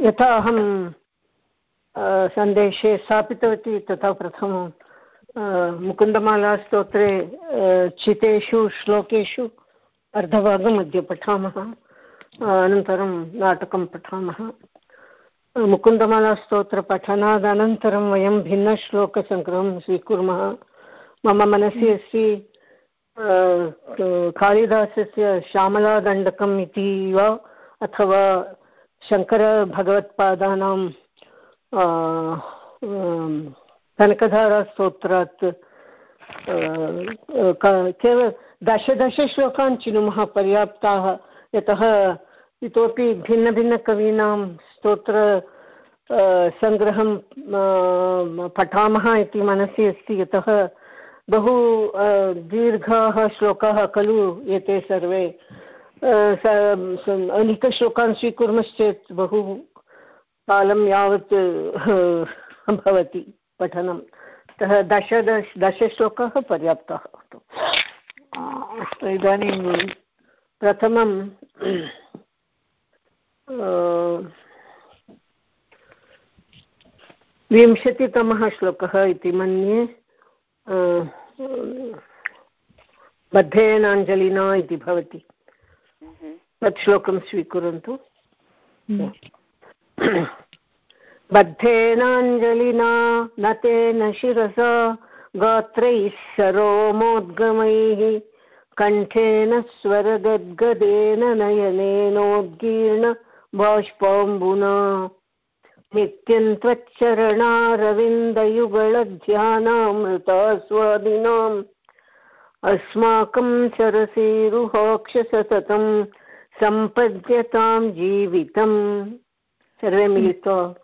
यथा अहं सन्देशे स्थापितवती तथा प्रथमं मुकुन्दमालास्तोत्रे चितेषु श्लोकेषु अर्धभागमध्ये पठामः अनन्तरं नाटकं पठामः। मुकुन्दमालास्तोत्रपठनादनन्तरं वयं भिन्नश्लोकसङ्ग्रहं स्वीकुर्मः। मम मनसि अस्ति कालिदासस्य श्यामलादण्डकम् इति वा अथवा शङ्करभगवत्पादानां कनकधारास्तोत्रात् केवल दशदशश्लोकान् चिनुमः पर्याप्ताः यतः इतोपि भिन्नभिन्नकवीनां स्तोत्र सङ्ग्रहं पठामः इति मनसि अस्ति। यतः बहु दीर्घाः श्लोकाः खलु एते सर्वे। अधिकश्लोकान् स्वीकुर्मश्चेत् बहु कालं यावत् भवति पठनं। अतः दश दश दशश्लोकाः पर्याप्ताः। अस्तु इदानीं प्रथमं विंशतितमः श्लोकः इति मन्ये बद्धेनाञ्जलिना इति भवति। तत् श्लोकं स्वीकुर्वन्तु बद्धेनाञ्जलिना न तेन शिरसा गात्रैः सरोमोद्गमैः कण्ठेन स्वरगद्गदेन नयनेनोद्गीर्ण बाष्पाम्बुना। नित्यं त्वच्चरणारविन्दयुगळध्यानामृतास्वादिनाम् अस्माकं सरसीरुहोक्ष सततं सम्पद्यतां जीवितम्। सर्वे मिलित्वा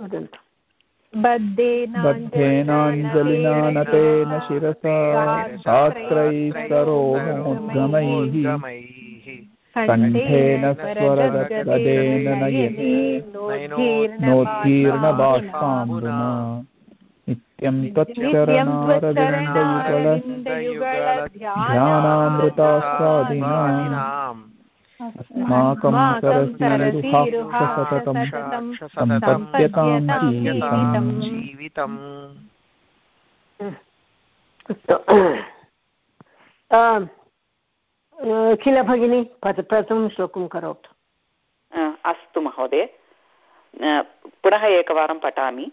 वदन्तु। बद्धेनाञ्जलिना नतेन शिरसा शास्त्रैः सरोमोद्गमैः कण्ठेन स्वरगदेन नोत्कीर्णबाष्पाम्बुना नित्यं त्वच्चरणारविन्दयुगलध्यानामृतास्वादिनाम् अस्माकं सरसीरुहाक्षसततं सम्पद्यतां जीवितम्। किल भगिनी? प्रथमं श्लोकं करोतु। अस्तु महोदय। पुनः एकवारं पठामि।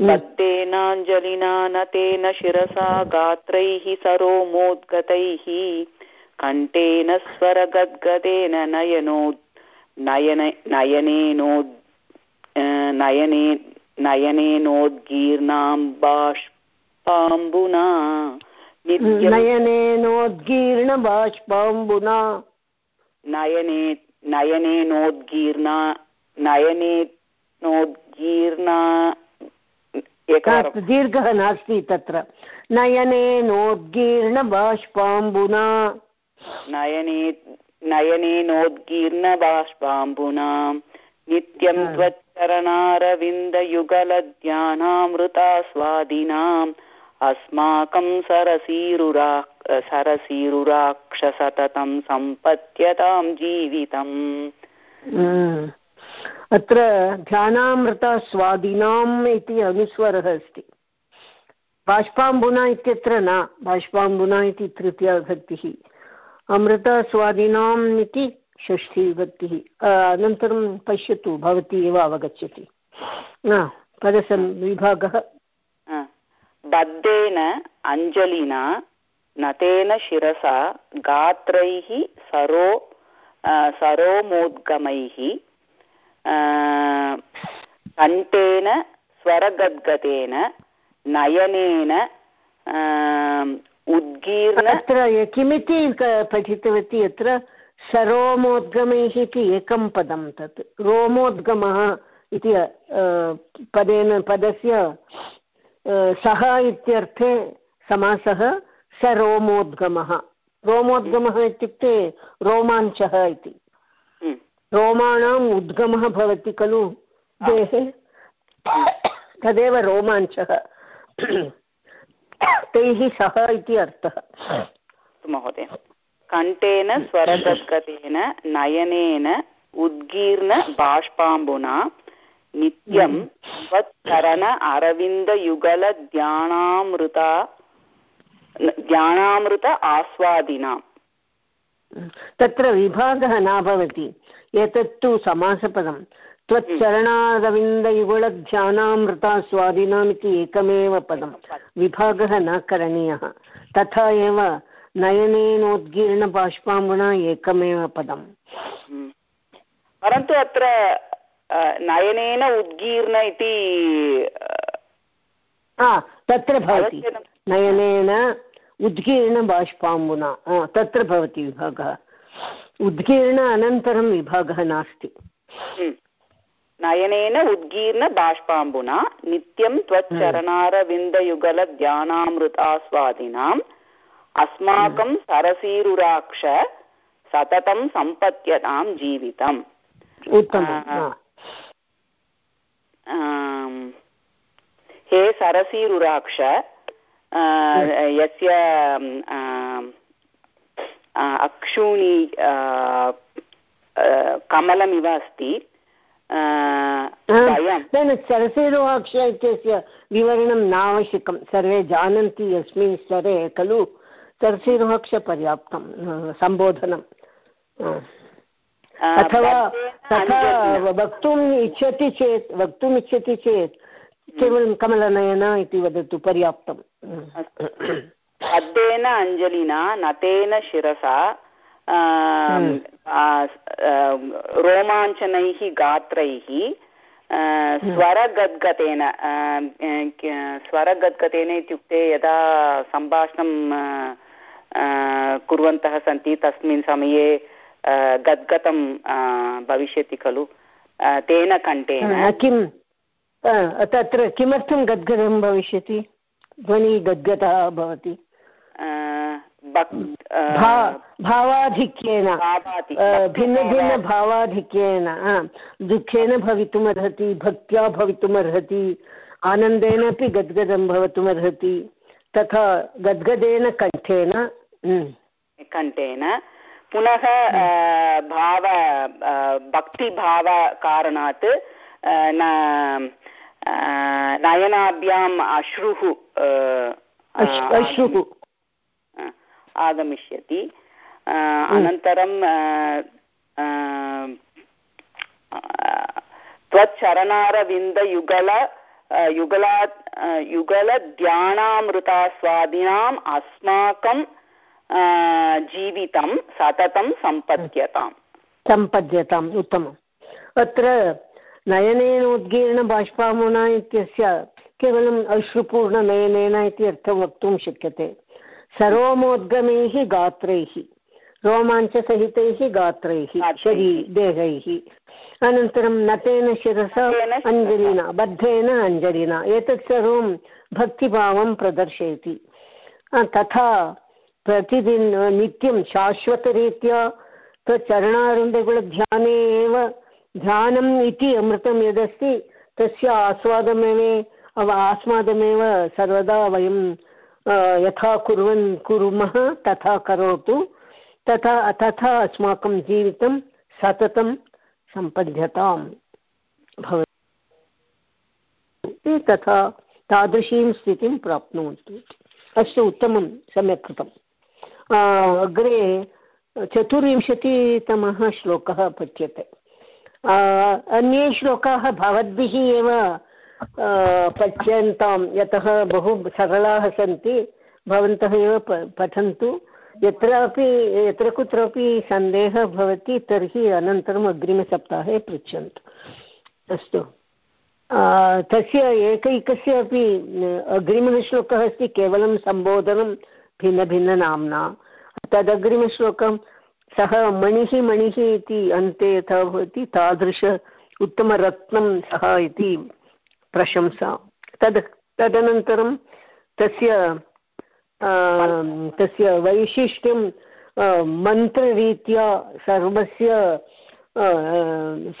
बद्धेनाञ्जलिना न तेन शिरसा गात्रैः सरोमोद्गतैः कण्ठेन स्वरगद्गदेन नयनो नयन नयनेनो नयने नयनेनोद्गीर्णां बाष्पाम्बुना नयनेनोद्गीर्णबाष्पाम्बुना नयने नयनेनोद्गीर्णा नयनेनोद्गीर्णा दीर्घः नास्ति तत्र नयनेनोद्गीर्णबाष्पाम्बुना नयने नयनेनोद्गीर्णबाष्पाम्बुना नित्यं त्वच्चरणारविन्दयुगलध्यानामृतास्वादिनाम् अस्माकं सरसीरुरा सरसीरुराक्षसततं सम्पत्यतां जीवितम्। अत्र ध्यानामृतस्वादिनाम् इति अनुस्वरः अस्ति। बाष्पाम्बुना इत्यत्र न बाष्पाम्बुना इति तृतीयाविभक्तिः अमृतस्वादिनाम् इति षष्ठीविभक्तिः। अनन्तरं पश्यतु, भवती एव अवगच्छति। पदसन् विभागः। बद्धेन अञ्जलिना, नतेन शिरसा, गात्रैः सरो सरोमोद्गमैः कण्ठेन स्वरगद्गतेन, नयनेन उद्गीर्ण। अत्र किमिति पठितवती अत्र सरोमोद्गमैः इति एकं पदं तत्। रोमोद्गमः इति पदेन पदस्य सः इत्यर्थे समासः सरोमोद्गमः। रोमोद्गमः इत्युक्ते रोमाञ्चः इति। रोमाणाम् उद्गमः भवति खलु देहे। तदेव रोमाञ्चः। तैः सह इति अर्थः। महोदय कण्ठेन स्वरगद्गतेन नयनेन उद्गीर्ण बाष्पाम्बुना नित्यं त्वच्चरण अरविन्दयुगलध्यानामृता ध्यानामृत आस्वादिनाम् तत्र विभागः न भवति। एतत्तु समासपदं त्वच्चरणारविन्दयुगलध्यानामृतास्वादिनाम् इति एकमेव पदं विभागः न करणीयः। तथा एव नयनेनोद्गीर्णबाष्पाम्बुना एकमेव पदम्। हम्म। परन्तु अत्र नयनेन उद्गीर्ण इति तत्र भवति। नयनेन उद्गीर्णबाष्पाम्बुना तत्र भवति विभागः। उद्गीर्ण अनन्तरं विभागः नास्ति। हम्म। नयनेन उद्गीर्ण बाष्पाम्बुना नित्यं त्वच्चरणारविन्दयुगलध्यानामृतास्वादिनाम् अस्माकं सरसीरुराक्ष सततं सम्पत्यतां जीवितम्। हे। सरसीरुराक्ष यस्य अक्षूणि कमलमिव अस्ति। सरसीरुवाक्ष इत्यस्य विवरणं नावश्यकं। सर्वे जानन्ति यस्मिन् स्तरे खलु सरसीरुवाक्षपर्याप्तं सम्बोधनम् अथवा तथा वक्तुम् इच्छति चेत् वक्तुम् इच्छति चेत् केवलं कमलनयन इति वदतु पर्याप्तम् अद्येन अञ्जलिना नतेन शिरसा रोमाञ्चनैः गात्रैः स्वरगद्गतेन स्वरगद्गतेन इत्युक्ते यदा सम्भाषणं कुर्वन्तः सन्ति तस्मिन् समये गद्गतं भविष्यति खलु तेन कण्ठेन। किं? तत्र किमर्थं गद्गदं भविष्यति? ध्वनिः गद्गतः भवति भावाधिक्येन भिन्नभिन्नभावाधिक्येन दुःखेन भवितुमर्हति भक्त्या भवितुमर्हति आनन्देन अपि गद्गदं भवितुमर्हति तथा गद्गदेन कण्ठेन कण्ठेन। पुनः भाव भक्तिभावकारणात् नयनाभ्याम् अश्रुः अश्रुः। आगमिष्यति। अनन्तरं त्वच्चरणारविन्दयुगल युगला युगलध्यानामृतास्वादिनाम् अस्माकं जीवितं सततं सम्पद्यताम्। सम्पद्यताम् उत्तमम्। अत्र नयनेनोद्गीर्णबाष्पामुना इत्यस्य केवलम् अश्रुपूर्णनयनेन इति अर्थं वक्तुं शक्यते। सरोमोद्गमैः गात्रैः रोमाञ्चसहितैः गात्रैः शरी देहैः। अनन्तरं नतेन शिरसा अञ्जलिना बद्धेन अञ्जलिना एतत् सर्वं भक्तिभावं प्रदर्शयति। तथा प्रतिदिन नित्यं शाश्वतरीत्या तच्चरणारुन्दगुणध्याने एव ध्यानम् इति अमृतं यदस्ति तस्य आस्वादमेव आस्वादमेव सर्वदा वयं यथा कुर्वन् कुर्मः, तथा करोतु। तथा तथा अस्माकं जीवितं सततं सम्पद्यतां भवति। तथा तादृशीं स्थितिं प्राप्नुवन्तु अस्तु, उत्तमं, सम्यक् कृतम् अग्रे चतुर्विंशतितमः श्लोकः पठ्यते। अन्ये श्लोकाः भवद्भिः एव पठ्यन्तां यतः बहु सरलाः सन्ति, भवन्तः एव पठन्तु। यत्रापि यत्र कुत्रापि सन्देहः भवति, तर्हि अनन्तरम् अग्रिमसप्ताहे पृच्छन्तु। अस्तु। तस्य एकैकस्य अपि अग्रिमः श्लोकः अस्ति, केवलं सम्बोधनं भिन्नभिन्ननाम्ना। तदग्रिमश्लोकं, सः मणिः मणिः इति अन्ते यथा भवति, तादृश उत्तमरत्नं सः इति प्रशंसा। तद्, तदनन्तरं तस्य तस्य वैशिष्ट्यं मन्त्ररीत्या सर्वस्य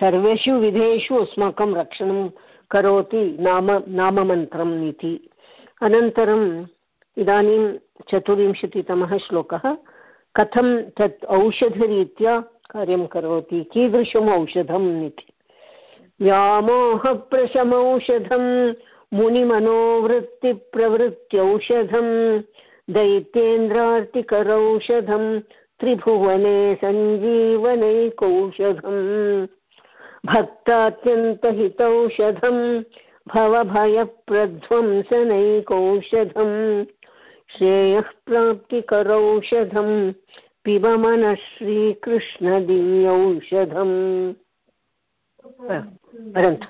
सर्वेषु विधेषु अस्माकं रक्षणं करोति नाम, नाममन्त्रम् इति। अनन्तरम् इदानीं चतुर्विंशतितमः श्लोकः। कथं तत् औषधरीत्या कार्यं करोति? कीदृशम् औषधम् इति। व्यामोहप्रशमौषधं मुनिमनोवृत्तिप्रवृत्त्यौषधं दैत्येन्द्रार्तिकरौषधं त्रिभुवने सञ्जीवनैकौषधम् भक्तात्यन्तहितौषधं भवभयप्रध्वंसनैकौषधम् श्रेयः प्राप्तिकरौषधं पिब मनः श्रीकृष्णदिव्यौषधम् वदन्तु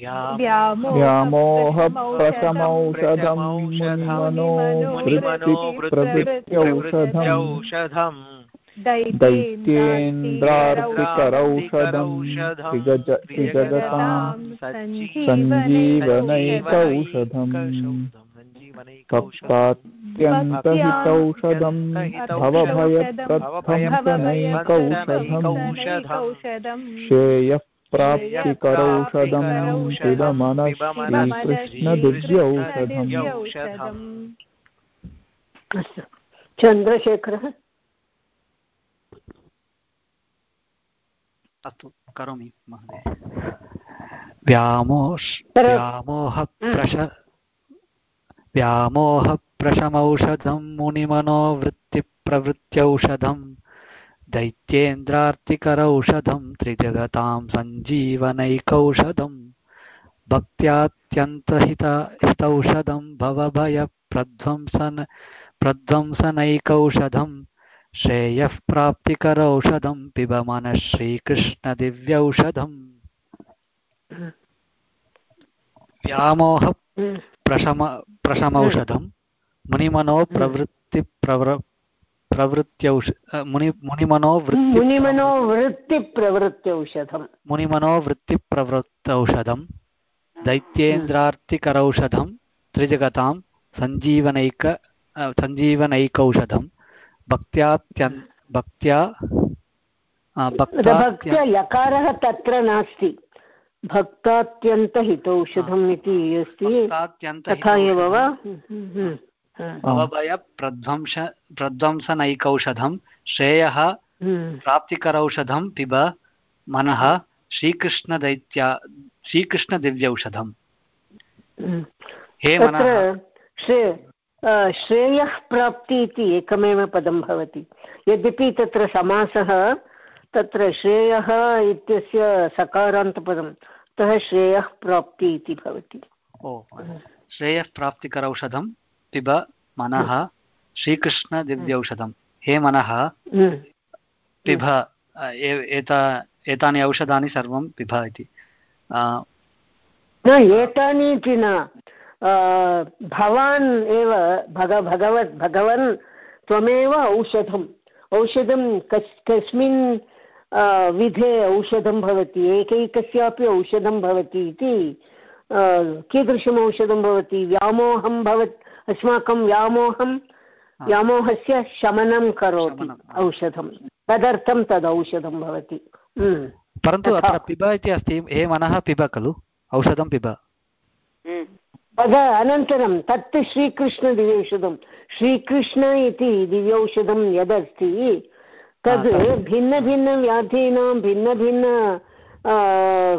व्यामोहप्रशमौषधं मुनिमनोवृत्तिप्रभृत्यौषधम् दैत्येन्द्रार्तिकरौषधं त्रिजगतां सञ्जीवनैकौषधम् श्रेयः प्राप्तिकरौषधं शिवमनः श्रीकृष्णदिव्यौषधम् अस्तु। चन्द्रशेखरः? अस्तु करोमि महोदय। व्यामोष व्यामोहप्रश व्यामोहप्रशमौषधं मुनिमनोवृत्तिप्रवृत्त्यौषधम्। दैत्येन्द्रार्तिकरौषधं त्रिजगतां सञ्जीवनैकौषधं भक्त्यात्यन्तहित हितौषधं भवभयप्रध्वंसन प्रध्वंसनैकौषधं श्रेयः प्राप्तिकरौषधं पिब मनः श्रीकृष्णदिव्यौषधम् व्यामोह प्रशम प्रशमौषधं मुनिमनो प्रवृत्तिप्रवृ प्रवृत्त्यौष मुनि मुनिमनोवृत्ति मुनिमनोवृत्तिप्रवृत्त्यौषधं मुनिमनोवृत्तिप्रवृत्तौषधं दैत्येन्द्रार्तिकरौषधं त्रिजगतां सञ्जीवनैक सञ्जीवनैकौषधं भक्त्यात्यन् भक्त्या भक्त्यकारः तत्र नास्ति। भक्तात्यन्तहितौषधम् इति अस्ति। तथा एव वा? भवभयप्रध्वंस प्रध्वंसनैकौषधं श्रेयः प्राप्तिकरौषधं पिब मनः श्रीकृष्णदैत्या श्रीकृष्णदिव्यौषधम्। हे मनः। श्रेयः प्राप्ति इति एकमेव पदं भवति। यद्यपि तत्र समासः तत्र श्रेयः इत्यस्य सकारान्तपदम् अतः श्रेयः प्राप्ति इति भवति। ओ श्रेयः प्राप्तिकरौषधं पिब मनः श्रीकृष्णदिव्यौषधं हे मनः पिब एता एतानि औषधानि सर्वं पिब इति। न एतानि इति न। भवान् एव भग भगवत् भगवन् त्वमेव औषधम्। औषधं कस् कस्मिन् विधे औषधं भवति एकैकस्यापि औषधं भवति इति कीदृशम् औषधं भवति? व्यामोहं भवत् अस्माकं व्यामोहं व्यामोहस्य शमनं करोति औषधं। तदर्थं तद् औषधं भवति। परन्तु अत्र पिब इति अस्ति हे मनः पिब खलु? औषधं पिब। तद अनन्तरं तत् श्रीकृष्णदिव्यौषधं। श्रीकृष्ण इति दिव्यौषधं यदस्ति तद् भिन्नभिन्नव्याधीनां भिन्नभिन्न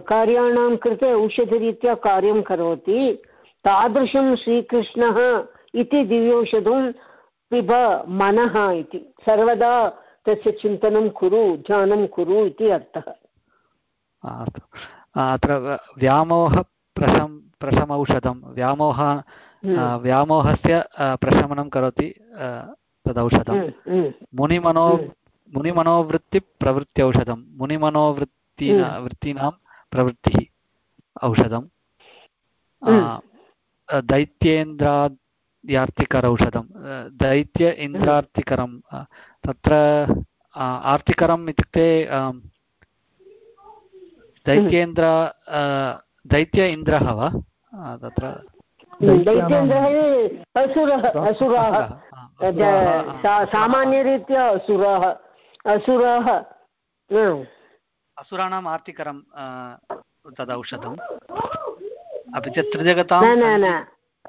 कार्याणां कृते औषधरीत्या कार्यं करोति। तादृशं श्रीकृष्णः इति दिव्यौषधं पिब मनः इति। सर्वदा तस्य चिन्तनं कुरु ध्यानं कुरु इति अर्थः। अत्र व्यामोहप्रशं प्रशमौषधं व्यामोह व्यामोहस्य प्रशमनं करोति तदौषधं। मुनिमनो मुनिमनोवृत्तिप्रवृत्त्यौषधं मुनिमनोवृत्ति वृत्तीनां प्रवृत्तिः औषधं दैत्येन्द्राद्यार्तिकरौषधं दैत्य इन्द्रार्तिकरं तत्र आर्तिकरम् इत्युक्ते दैत्येन्द्र दैत्य इन्द्रः वा? तत्र दैत्येन्द्रः असुरः असुराः सामान्यरीत्या असुराः असुराः असुराणाम् आर्तिकरं तदौषधम्। अपि च त्रिजगतां न न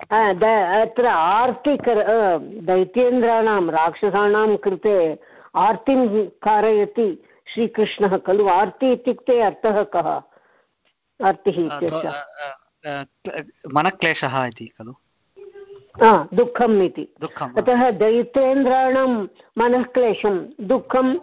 अत्र आर्तिकर दैत्येन्द्राणां राक्षसाणां कृते आर्तिं कारयति श्रीकृष्णः खलु आर्ति इत्युक्ते अर्थः कः? आर्तिः इत्यस्य। मनक्लेशः इति खलु? दुःखम् इति। अतः दैत्येन्द्राणां मनःक्लेशं दुःखं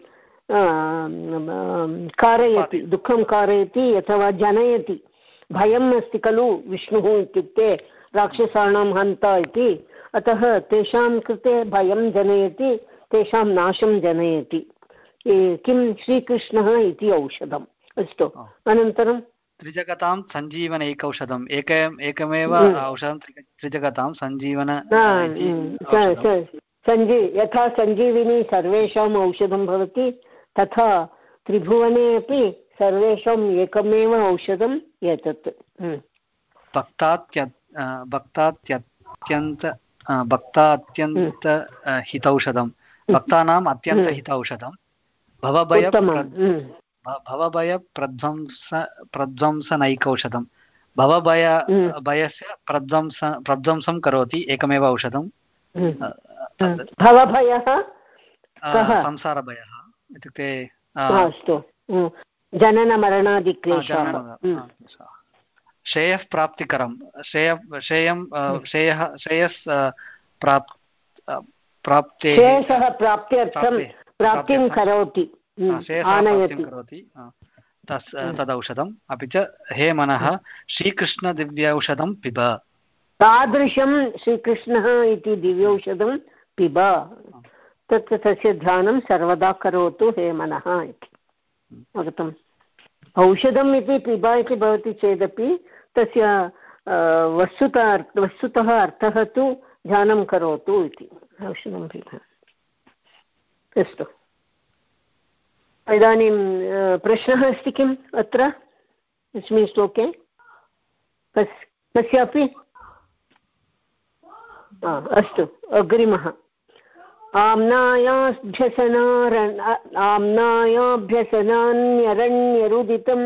कारयति दुःखं कारयति अथवा जनयति। भयम् अस्ति खलु विष्णुः इत्युक्ते राक्षसाणां हन्ता इति। अतः तेषां कृते भयं जनयति तेषां नाशं जनयति। किं श्रीकृष्णः इति औषधम्? अस्तु अनन्तरं? त्रिजगतां सञ्जीवनैकौषधम्। एक एकमेव औषधं त्रिजगतां सञ्जीवन सञ्जी यथा सञ्जीविनी सर्वेषाम् औषधं भवति तथा त्रिभुवने अपि सर्वेषाम् एकमेव औषधम् एतत्। भक्तात्य भक्तात्यत्यन्त भक्तात्यन्त हितौषधं भक्तानाम् अत्यन्त औषधं भवभय भवभयप्रध्वंस प्रध्वंसनैकौषधं भवभय भयस्य प्रध्वंस प्रध्वंसं करोति एकमेव औषधं भवभयः? संसारभयः इत्युक्ते अस्तु। जननमरणादिक्लेशः। श्रेयः प्राप्तिकरं। श्रेय श्रेयं श्रेयः श्रेयस् प्राप् प्राप्ते श्रेयसः प्राप्त्यर्थं प्राप्तिं करोति। करोति। तस् तदौषधम्। अपि च हे मनः श्रीकृष्णदिव्यौषधं पिब। तादृशं श्रीकृष्णः इति दिव्यौषधं पिब। तत् तस्य ध्यानं सर्वदा करोतु हे मनः इति। अवगतम्। औषधम् इति पिब इति भवति चेदपि तस्य वस्तुतः वस्तुतः अर्थः तु ध्यानं करोतु इति। औषधं पिब अस्तु। इदानीं प्रश्नः अस्ति किम् अत्र? अस्मिन् श्लोके कस् कस्यापि अस्तु। अग्रिमः। आम्नायाभ्यसनारण आम्नायाभ्यसनान्यरण्यरुदितं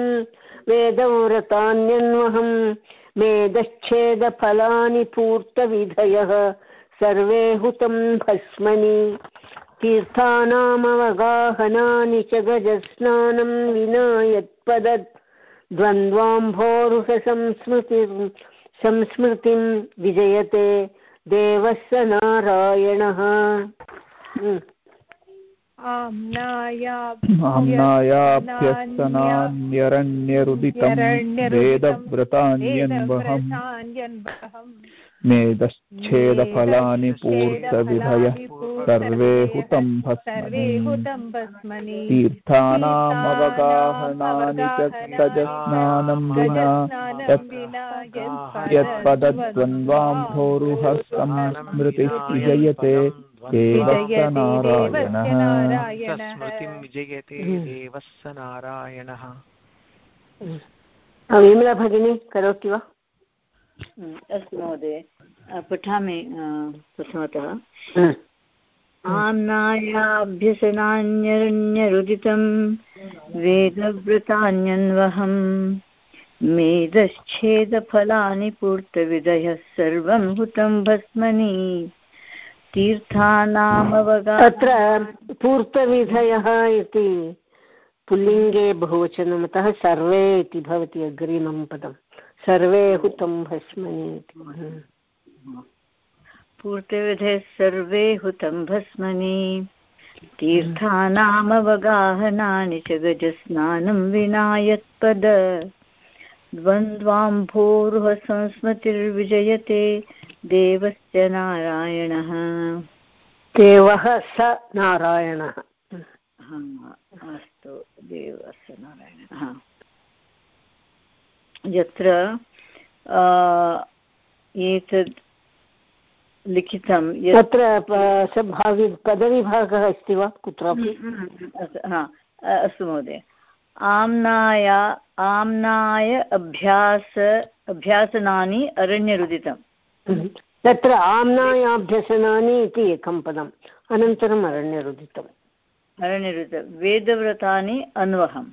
वेदव्रतान्यन्वहं मेदच्छेदफलानि पूर्तविधयः सर्वे हुतं भस्मनि। तीर्थानामवगाहनानि च गजस्नानं विना यत्पदत्। द्वन्द्वाम्भोरुहसंस्मृतिं संस्मृतिं विजयते देवः स नारायणः। आम्नायाभ्यस्तनान्यरण्यरुदितं वेदव्रतान्यन्वहम् मेदश्छेदफलानि पूर्तविधयः सर्वे हुतं भस्मनि। तीर्थानामवगाहनानि च तजस्नानं विना यत्पदद्वन्द्वाम्भोरुह संस्मृतिः विजयते देवस्य नारायणः स्मृतिं विजयते देवस्य नारायणः। विमला भगिनी करोति वा? अस्तु महोदय। पठामि प्रथमतः। आम्नायाभ्यसनान्यरण्यरुदितं वेदव्रतान्यन्वहम् मेदश्छेदफलानि पूर्तविधयः सर्वं हुतं भस्मनि। तीर्थानामवगा अत्र पूर्तविधयः इति पुल्लिङ्गे बहुवचनम् अतः सर्वे इति भवति अग्रिमं पदम् सर्वे हुतं भस्मनि पूर्तिविधे सर्वे हुतं भस्मनि। तीर्थानामवगाहनानि च गजस्नानं विना यत्पद द्वन्द्वाम्भोरुह संस्मृतिर्विजयते देवस्य नारायणः। देवः स नारायणः। अस्तु देवस्य नारायणः। यत्र एतद् लिखितं भावि पदविभागः अस्ति वा कुत्रापि? अस्तु महोदय। आम्नाय आम्नाय अभ्यास अभ्यासनानि अरण्यरुदितम्। तत्र आम्नायाभ्यसनानि इति एकं पदम्। अनन्तरम् अरण्यरुदितम्। अरण्यरुद वेदव्रतानि अन्वहम्।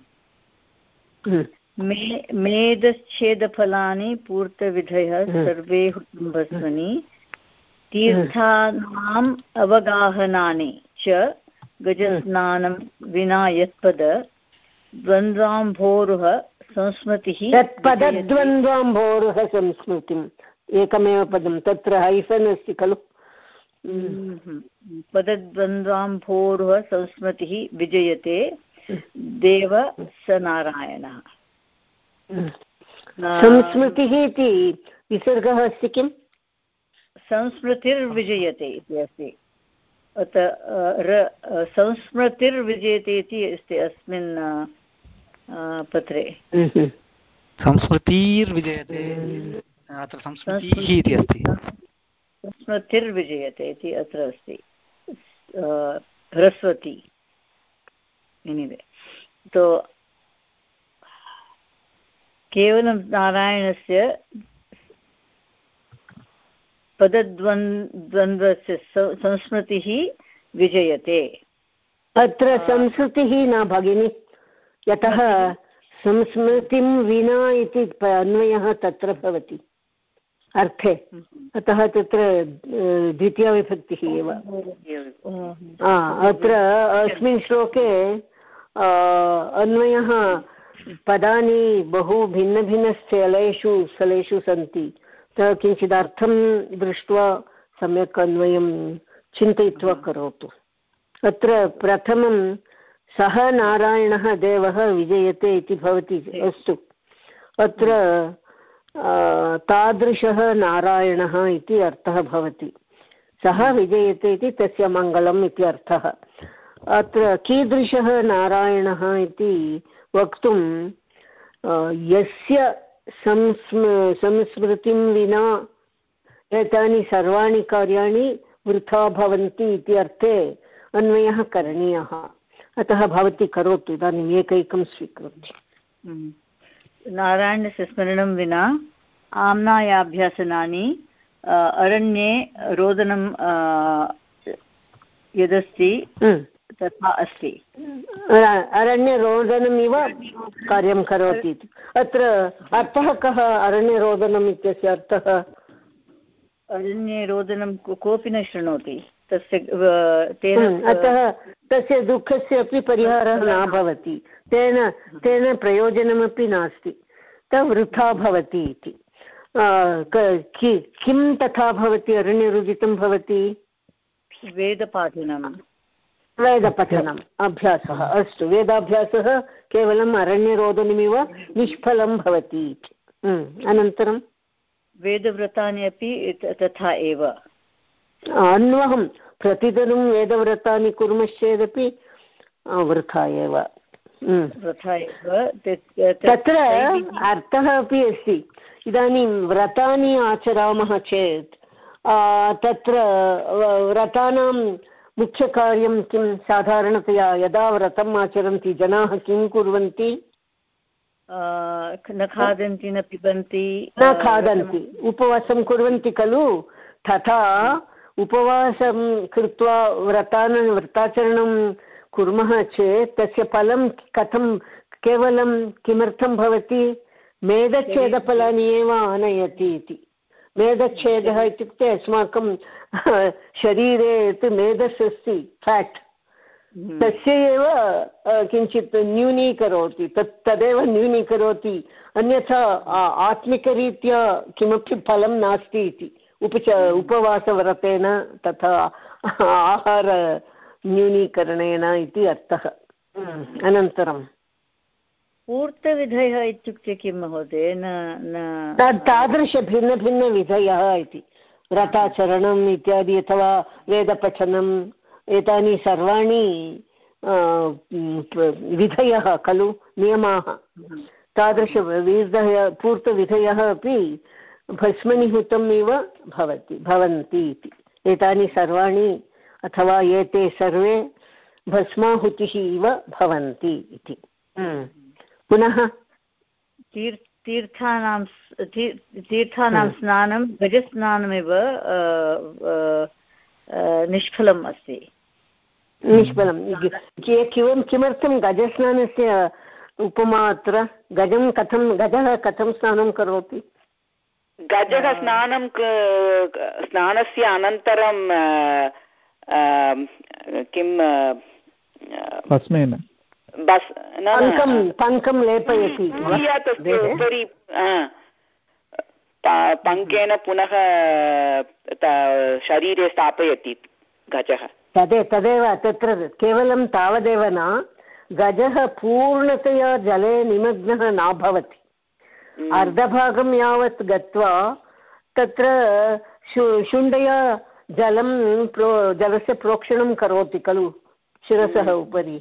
हम्म। मे मेदच्छेदफलानि पूर्तविधयः हम्म। सर्वे हुटुम्बस्वनि तीर्थानाम् अवगाहनानि च गजस्नानं विना यत्पद। द्वन्द्वाम्भोरुह संस्मृतिः तत्पदद्वन्द्वाम्भोरुह संस्मृतिम् एकमेव पदं तत्र हैफन् अस्ति खलु। हम्म। पदद्वन्द्वाम्भोरुह संस्मृतिः विजयते देव स नारायणः। संस्मृतिः इति विसर्गः अस्ति किम्? संस्मृतिर्विजयते इति अस्ति। अत र संस्मृतिर्विजयते इति अस्ति अस्मिन् पत्रे संस्मृतिर्विजयते। अत्र संस्मृतिः इति अस्ति। संस्मृतिर्विजयते इति अत्र अस्ति। ह्रस्वती एनिवे। तो केवलं नारायणस्य पदद्वन्द्वस्य संस्मृतिः विजयते। अत्र संस्कृतिः न भगिनि। यतः संस्मृतिं विना इति अन्वयः तत्र भवति। अर्थे। अतः तत्र द्वितीयविभक्तिः एव। अत्र अस्मिन् श्लोके अन्वयः पदानि बहु भिन्नभिन्नस्थलेषु, स्थलेषु सन्ति। किञ्चित् अर्थं दृष्ट्वा सम्यक् अन्वयं चिन्तयित्वा करोतु। अत्र प्रथमं सः नारायणः देवः विजयते इति भवति अस्तु। अत्र तादृशः नारायणः इति अर्थः भवति। सः विजयते इति तस्य मङ्गलम् इति अर्थः। अत्र कीदृशः नारायणः इति वक्तुं यस्य संस्म, संस्मृतिं विना एतानि सर्वाणि कार्याणि वृथा भवन्ति इति अर्थे अन्वयः करणीयः। अतः भवती करोतु इदानीम् एकैकं स्वीकृत्य नारायणस्य स्मरणं विना आम्नायाभ्यासनानि अरण्ये रोदनं यदस्ति तथा अस्ति। अरण्यरोदनमिव कार्यं करोति इति। अत्र अर्थः कः अरण्यरोदनम् इत्यस्य अर्थः? अरण्ये रोदनं कोऽपि न शृणोति। तस्य तेन अतः तस्य दुःखस्य अपि परिहारः न भवति। तेन तेन प्रयोजनमपि नास्ति। त वृथा भवति इति। किं तथा भवति? अरण्यरुदितं भवति? वेदपाठनं। वेदपठनम् अभ्यासः। अस्तु वेदाभ्यासः केवलम् अरण्यरोदनमिव निष्फलं भवति इति। अनन्तरं? वेदव्रतानि अपि तथा एव। अन्वहं प्रतिदिनं वेदव्रतानि कुर्मश्चेदपि वृथा एव वृथा एव तत्र अर्थः अपि अस्ति इदानीं व्रतानि आचरामः चेत् तत्र व्रतानां मुख्यकार्यं किं साधारणतया यदा व्रतम् आचरन्ति जनाः किं कुर्वन्ति न खादन्ति न पिबन्ति न खादन्ति. उपवासं कुर्वन्ति खलु तथा उपवासं कृत्वा व्रतान् व्रताचरणं कुर्मः चेत् तस्य फलं कथं केवलं किमर्थं भवति? मेदच्छेदफलानि एव आनयति इति। मेदच्छेदः इत्युक्ते अस्माकं शरीरे यत् मेदस् अस्ति फेट् हम्म। तस्य एव किञ्चित् न्यूनीकरोति तत् तदेव न्यूनीकरोति अन्यथा आत्मिकरीत्या किमपि फलं नास्ति इति। उपच उपवासव्रतेन तथा आहारन्यूनीकरणेन इति अर्थः। अनन्तरं पूर्तविधयः इत्युक्ते किं महोदय? न तादृशभिन्नभिन्नविधयः इति। व्रताचरणम् इत्यादि अथवा वेदपठनम् एतानि सर्वाणि विधयः खलु नियमाः। तादृशविधय पूर्तविधयः अपि भस्मनिहुतम् इव भवति भवन्ति इति। एतानि सर्वाणि अथवा एते सर्वे भस्माहुतिः इव भवन्ति इति। हम्म। पुनः तीर्थानां स- ती- तीर्थानां स्नानं गजस्नानमेव निष्फलम् अस्ति। निष्फलं किं किमर्थं गजस्नानस्य उपमा अत्र? गजं कथं गजः कथं स्नानं करोति? गजः स्नानं क- स्नानस्य अनन्तरं किं भस्मेन। बस् पङ्कं लेपयति। उपरि पङ्केन पुनः शरीरे स्थापयति गजः। तदे तदेव तत्र केवलं तावदेव न गजः पूर्णतया जले निमग्नः न भवति। अर्धभागं यावत् गत्वा तत्र शुण्डया जलं प्रो जलस्य प्रोक्षणं करोति खलु शिरसः उपरि।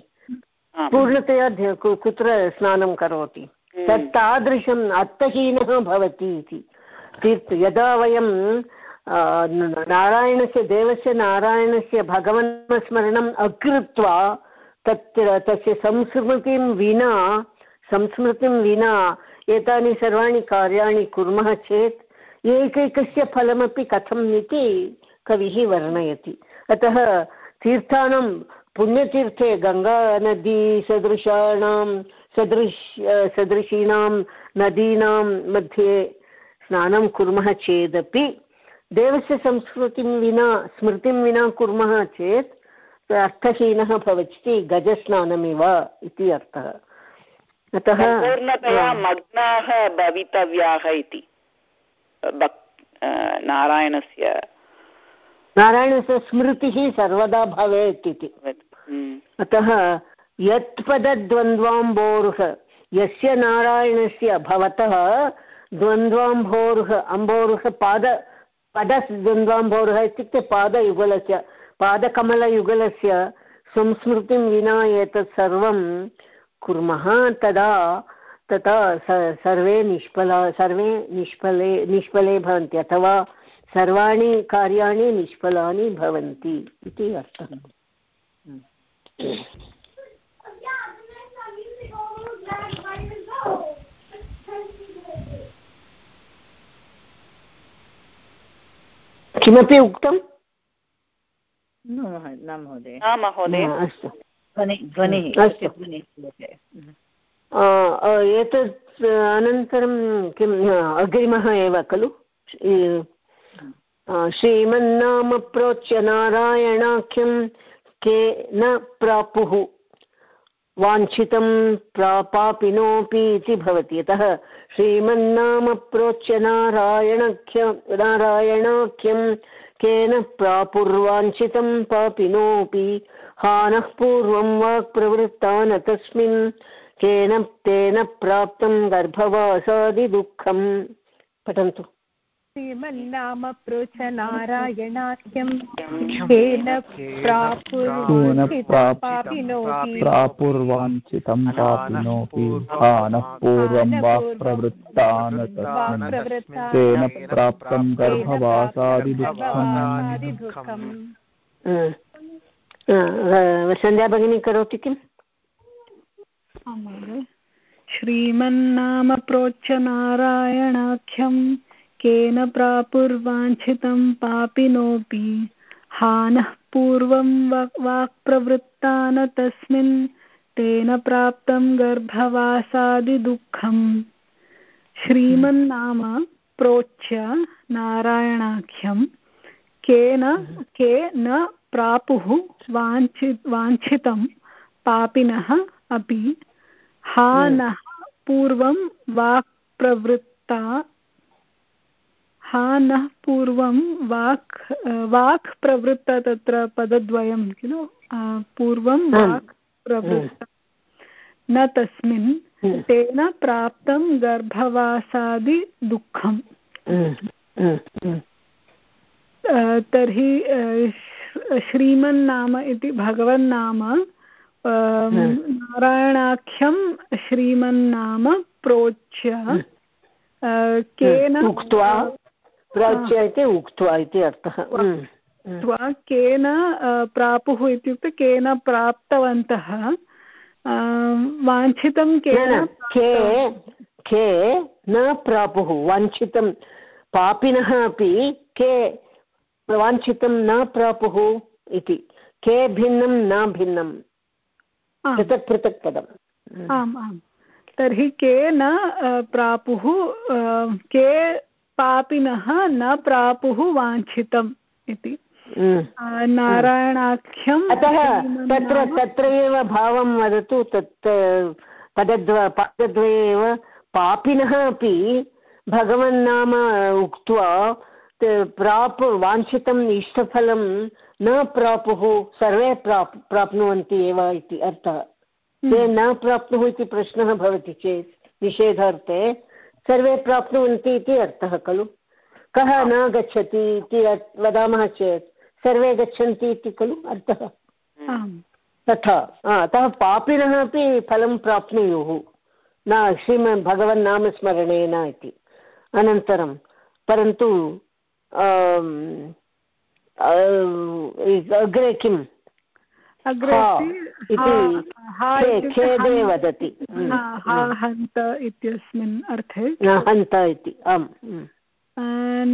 पूर्णतया कुत्र स्नानं करोति। तत् तादृशम् अर्थहीनः भवति इति। तीर्थ यदा वयं नारायणस्य देवस्य नारायणस्य भगवन्स्मरणम् अकृत्वा तत्र तस्य संस्मृतिं विना संस्मृतिं विना एतानि सर्वाणि कार्याणि कुर्मः चेत् एकैकस्य फलमपि कथम् इति कविः वर्णयति। अतः तीर्थानां पुण्यतीर्थे गङ्गानदी सदृशानां सदृश सदृशीनां नदीनां मध्ये स्नानं कुर्मः चेदपि देवस्य संस्कृतिं विना, स्मृतिं विना कुर्मः चेत् अर्थहीनः भवति गजस्नानमिव इति अर्थः। अतः सम्पूर्णतया मग्नाः भवितव्याः इति। नारायणस्य नारायणस्य स्मृतिः सर्वदा भवेत् इति। हम्म। अतः यत्पदद्वन्द्वाम्बोरुह यस्य नारायणस्य भवतः द्वन्द्वाम्भोरुह अम्बोरुह पाद पदद्वन्द्वाम्भोरुह इत्युक्ते पादयुगलस्य पादकमलयुगलस्य संस्मृतिं विना एतत् सर्वं कुर्मः तदा तथा सर्वे निष्फला सर्वे निष्फले निष्फले भवन्ति अथवा सर्वाणि कार्याणि निष्फलानि भवन्ति इति अर्थः। किमपि महोदय। न महोदय। अस्तु। ध्वनि ध्वनिः अस्तु। एतत् अनन्तरं किम् अग्रिमः एव खलु? श्रीमन्नाम प्रोच्य नारायणाख्यं के न प्रापुः। वाञ्छितं प्रापापिनोऽपि इति भवति। यतः श्रीमन्नाम प्रोच्य नारायणख्य नारायणाख्यं केन प्रापुर्वाञ्छितं पापिनोऽपि हानः पूर्वं वाक् प्रवृत्ता न तस्मिन्। केन तेन प्राप्तं गर्भवासादिदुःखम्। पठन्तु। श्रीमन्नाम प्रोच नारायणाख्यं केन प्रापुर्वाञ्छितं पापिनोऽपि हानः पूर्वं वाक् प्रवृत्ता न तस्मिन् तेन प्राप्तं गर्भवासादिदुःखम् सन्ध्या भगिनी करोति किम्? श्रीमन्नाम प्रोच्च नारायणाख्यं केन प्रापुर्वाञ्छितं पापिनोऽपि। हानः पूर्वं वाक्प्रवृत्ता न तस्मिन् तेन प्राप्तं गर्भवासादिदुःखम्। श्रीमन्नाम प्रोच्य नारायणाख्यं, केन, के न प्रापुः वाञ्छि, वाञ्छितं पापिनः अपि। हा नः पूर्वं वाक् प्रवृत्ता हा नः पूर्वं वाक् वाक् प्रवृत्ता तत्र पदद्वयं किल पूर्वं वाक् प्रवृत्ता। न तस्मिन् हम्म, तेन प्राप्तं गर्भवासादि दुःखम्। हम्म, हम्म, हम्म, अ, तर्हि श्रीमन्नाम इति भगवन्नाम नारायणाख्यं श्रीमन्नाम प्रोच्य केन उक्त्वा प्राच्य इति उक्त्वा इति अर्थः। हम्म, केन प्रापुः इत्युक्ते केन प्राप्तवन्तः? वाञ्छितं केन के के न प्रापुः? वाञ्छितं पापिनः अपि के वाञ्छितं न प्रापुः इति। के भिन्नं न भिन्नं? पृथक् पृथक् पदम् आम् आम्। तर्हि के न प्रापुः? के पापिनः न प्रापुः वाञ्छितम् इति। हम्म। नारायणाख्यम् अतः तत्र तत्र एव भावं वदतु तत् पदद्व पादद्वये एव पापिनः अपि भगवन्नाम उक्त्वा प्राप् वाञ्छितम् इष्टफलं न प्रापुः सर्वे प्राप् प्राप्नुवन्ति एव इति अर्थः। ते न प्राप्नुः इति प्रश्नः भवति चेत् निषेधार्थे सर्वे प्राप्नुवन्ति इति अर्थः खलु? कः न गच्छति इति वदामः चेत् सर्वे गच्छन्ति इति खलु अर्थः? तथा अतः पापिनः अपि फलं प्राप्नुयुः। न श्रीमन् भगवन् इति। अनन्तरं परन्तु अग्रे किम्? अग्रे इति खेदे वदति. हम्म, हा हा हन्त इत्यस्मिन् अर्थे न हन्त इति आम् हम्म,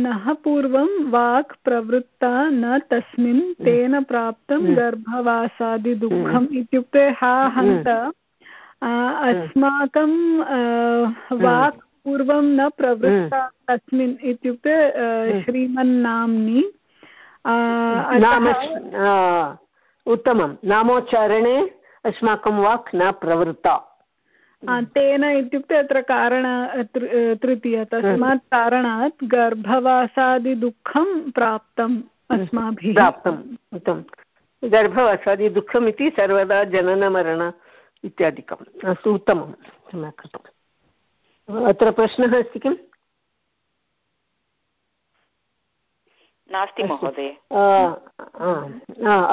नः पूर्वं वाक् प्रवृत्ता न तस्मिन् तेन प्राप्तं हम्म। गर्भवासादिदुःखम् इत्युक्ते हा हन्त. अस्माकं वाक् पूर्वं न प्रवृत्ता तस्मिन् इत्युक्ते श्रीमन्नाम्नि. उत्तमं। नामोच्चारणे अस्माकं वाक् न प्रवृत्ता। तेन इत्युक्ते अत्र कारण तृतीय तस्मात् कारणात् गर्भवासादिदुःखं प्राप्तम् अस्माभिः। प्राप्तम् उत्तमं। गर्भवासादि दुःखम् इति सर्वदा जननमरण इत्यादिकम्। अस्तु उत्तमं। सम्यक् अत्र प्रश्नः अस्ति किम्? नास्ति महोदय।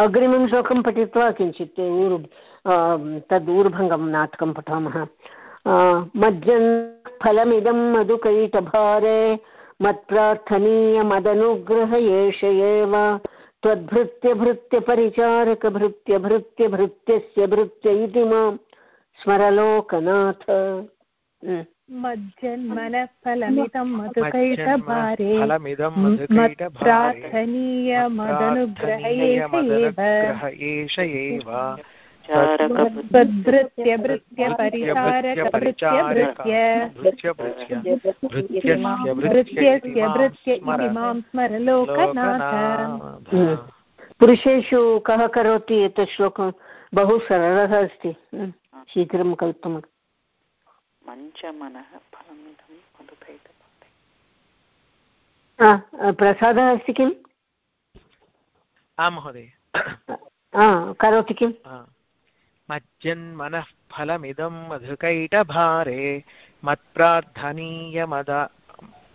अग्रिमं श्लोकं पठित्वा किञ्चित् ऊरु तद् ऊर्भङ्गं नाटकं पठामः। मज्जन् फलमिदं मधुकैटभारे मत्प्रार्थनीयमदनुग्रह एष एव। त्वद्भृत्यभृत्यपरिचारकभृत्यभृत्यभृत्यस्य भृत्य इति माँ स्मरलोकनाथ। मधुकैटभारे एष एव भृत्य भृत्य भृत्यस्य भृत्य इति माँ. पुरुषेषु कः करोति एतत् श्लोकं बहु सरलः अस्ति. शीघ्रं कल्पम् मञ्चमनः फलमिदं आ, प्रसादः अस्ति किम्? आं महोदय। करोति किम्? मज्जन्मनः फलमिदं मधुकैटभारे मत्प्रार्थनीयमद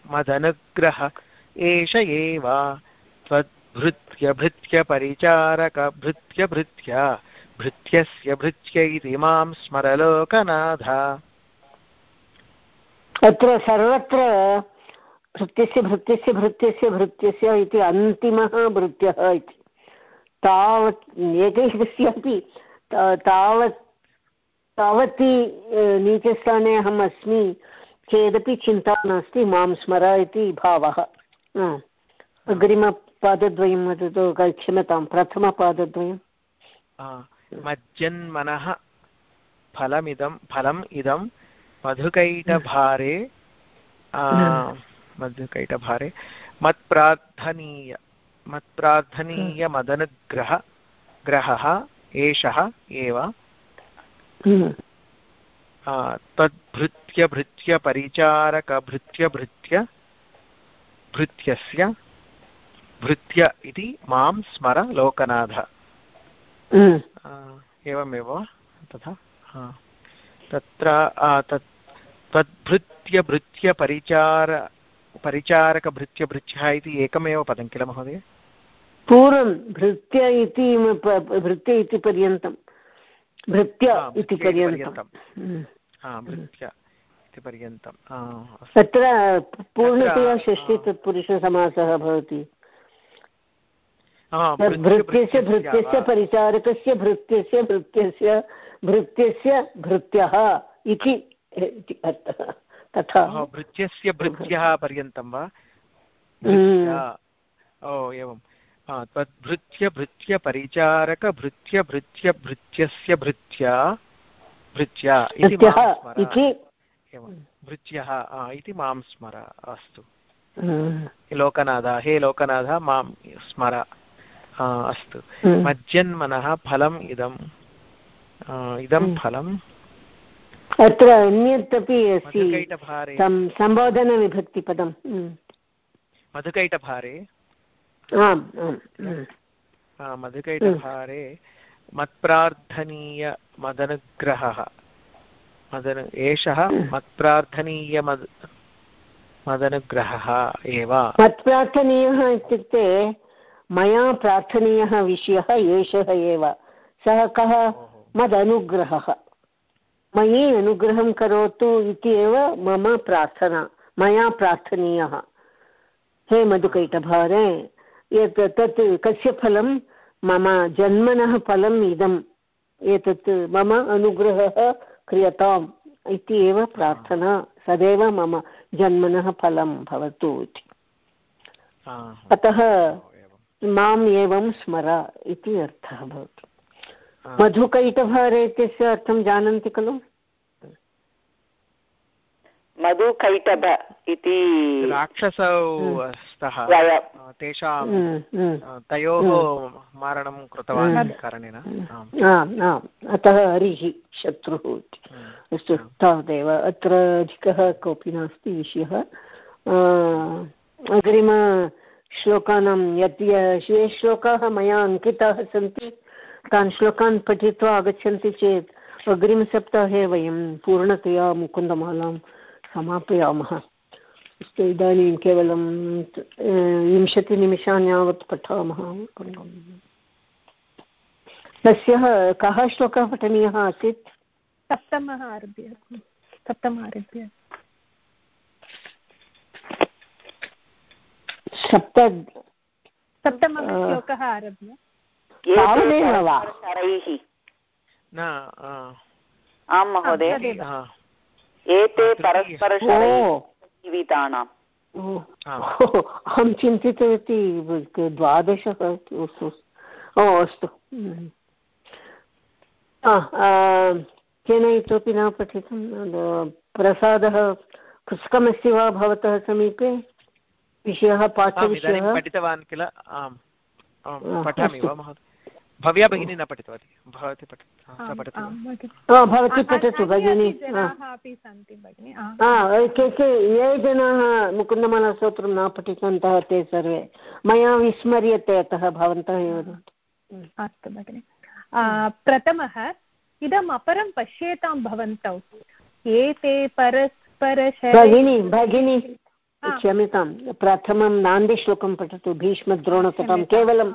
मदनुग्रह एष एव। त्वद्भृत्यभृत्यपरिचारकभृत्यभृत्य भृत्यस्य भृत्य इति माँ स्मरलोकनाथ। अत्र सर्वत्र भृत्यस्य भृत्यस्य भृत्यस्य भृत्यस्य इति अन्तिमः भृत्यः इति। तावत् एकैकस्यापि तावत्, तावती नीचस्थाने अहम् अस्मि चेदपि चिन्ता नास्ति, माँ स्मर इति भावः। अग्रिमपादद्वयं वदतु क्षम्यतां प्रथमपादद्वयं मज्जन्मनः फलमिदं, फलम् इदं मधुकैटभारे मधुकैटभारे मत्प्रार्थनीय मत्प्रार्थनीयमदनुग्रह ग्रहः एषः एव। तद्भृत्यभृत्यपरिचारकभृत्यभृत्य भृत्यस्य भृत्य इति माँ स्मर लोकनाथ. एवमेव तथा? हा. तत्र तत् तद्भृत्यभृत्यपरिचार परिचारकभृत्यभृत्यः इति एकमेव पदं किल महोदय? पूर्वं भृत्य इति भृत्य इति पर्यन्तं। भृत्य इति पर्यन्तं। हम्म. भृत्य इति पर्यन्तं। तत्र पूर्णतया षष्ठी तत्पुरुषसमासः भवति। भृत्यस्य भृत्यस्य परिचारकस्य भृत्यस्य भृत्यस्य भृत्यस्य भृत्यः इति। इति अर्थः तथा भृत्यस्य भृत्यः पर्यन्तं वा? हम्म। ओ एवं। तद्भृत्य भृत्य परिचारक भृत्य भृत्य भृत्यस्य भृत्या। भृत्या इति भृत्यः इति माँ स्मर अस्तु। लोकनाथ हे लोकनाथ माँ स्मर अस्तु। हम्म। मज्जन्मनः फलम् इदम् इदं हम्म। फलं अत्र अन्यत् अपि अस्ति सम्बोधनविभक्तिपदं। मधुकैटभारे? आम् आम् मधुकैटभारे मत्प्रार्थनीयमदनुग्रहः। मदनु एषः मत्प्रार्थनीय मद् मदनुग्रहः एव। मत्प्रार्थनीयः इत्युक्ते मया प्रार्थनीयः विषयः एषः एव। सः कः? मदनुग्रहः। मयि अनुग्रहं करोतु इति एव मम प्रार्थना मया प्रार्थनीयः। हे मधुकैटभारे यत् तत् कस्य फलं? मम जन्मनः फलम् इदम्। एतत् मम अनुग्रहः क्रियताम् इति एव प्रार्थना सदैव मम जन्मनः फलं भवतु इति। अतः माम् एवं स्मर इति अर्थः भवति। मधुकैटभारे इत्यस्य अर्थं जानन्ति खलु? मधुकैटभ इति राक्षसौ। स्तः तेषां तयोः मारणं कृतवान्। कारणेन। आम्। आम् अतः हरिः शत्रुः इति। अस्तु तावदेव। अत्र अधिकः कोऽपि नास्ति विषयः। अग्रिमश्लोकानां यत् य- ये श्लोकाः मया अङ्किताः सन्ति तान् श्लोकान् पठित्वा आगच्छन्ति चेत् अग्रिमसप्ताहे वयं पूर्णतया मुकुन्दमालां समापयामः। अस्तु इदानीं केवलं विंशतिनिमिषान् यावत् पठामः। तस्यः कः श्लोकः पठनीयः आसीत्? सप्तमः आरभ्य। सप्तम आरभ्य। सप्त सप्तमः श्लोकः आरभ्य। वा? न। आ, महोदय। एते परस्परशरैः अहं चिन्तितवती द्वादश ओ अस्तु। केन इतोपि न पठितं? प्रसादः पुस्तकमस्ति वा भवतः समीपे? विषयः आम् पाठविषयः? पठितवान् किल? आम् पठामि वा महोदय? भव्या भगिनी न पठितवती भवती। पठति भवती पठतु भगिनी हा। के के ये जनाः मुकुन्दमालास्तोत्रं न पठितवन्तः ते सर्वे? मया विस्मर्यते अतः भवन्तः एव अस्तु भगिनि। प्रथमः इदम् अपरं पश्येतां भवन्तौ। एते परस्परशरैः भगिनी भगिनी. क्षम्यतां प्रथमं नान्दीश्लोकं पठतु भीष्मद्रोणतटं केवलं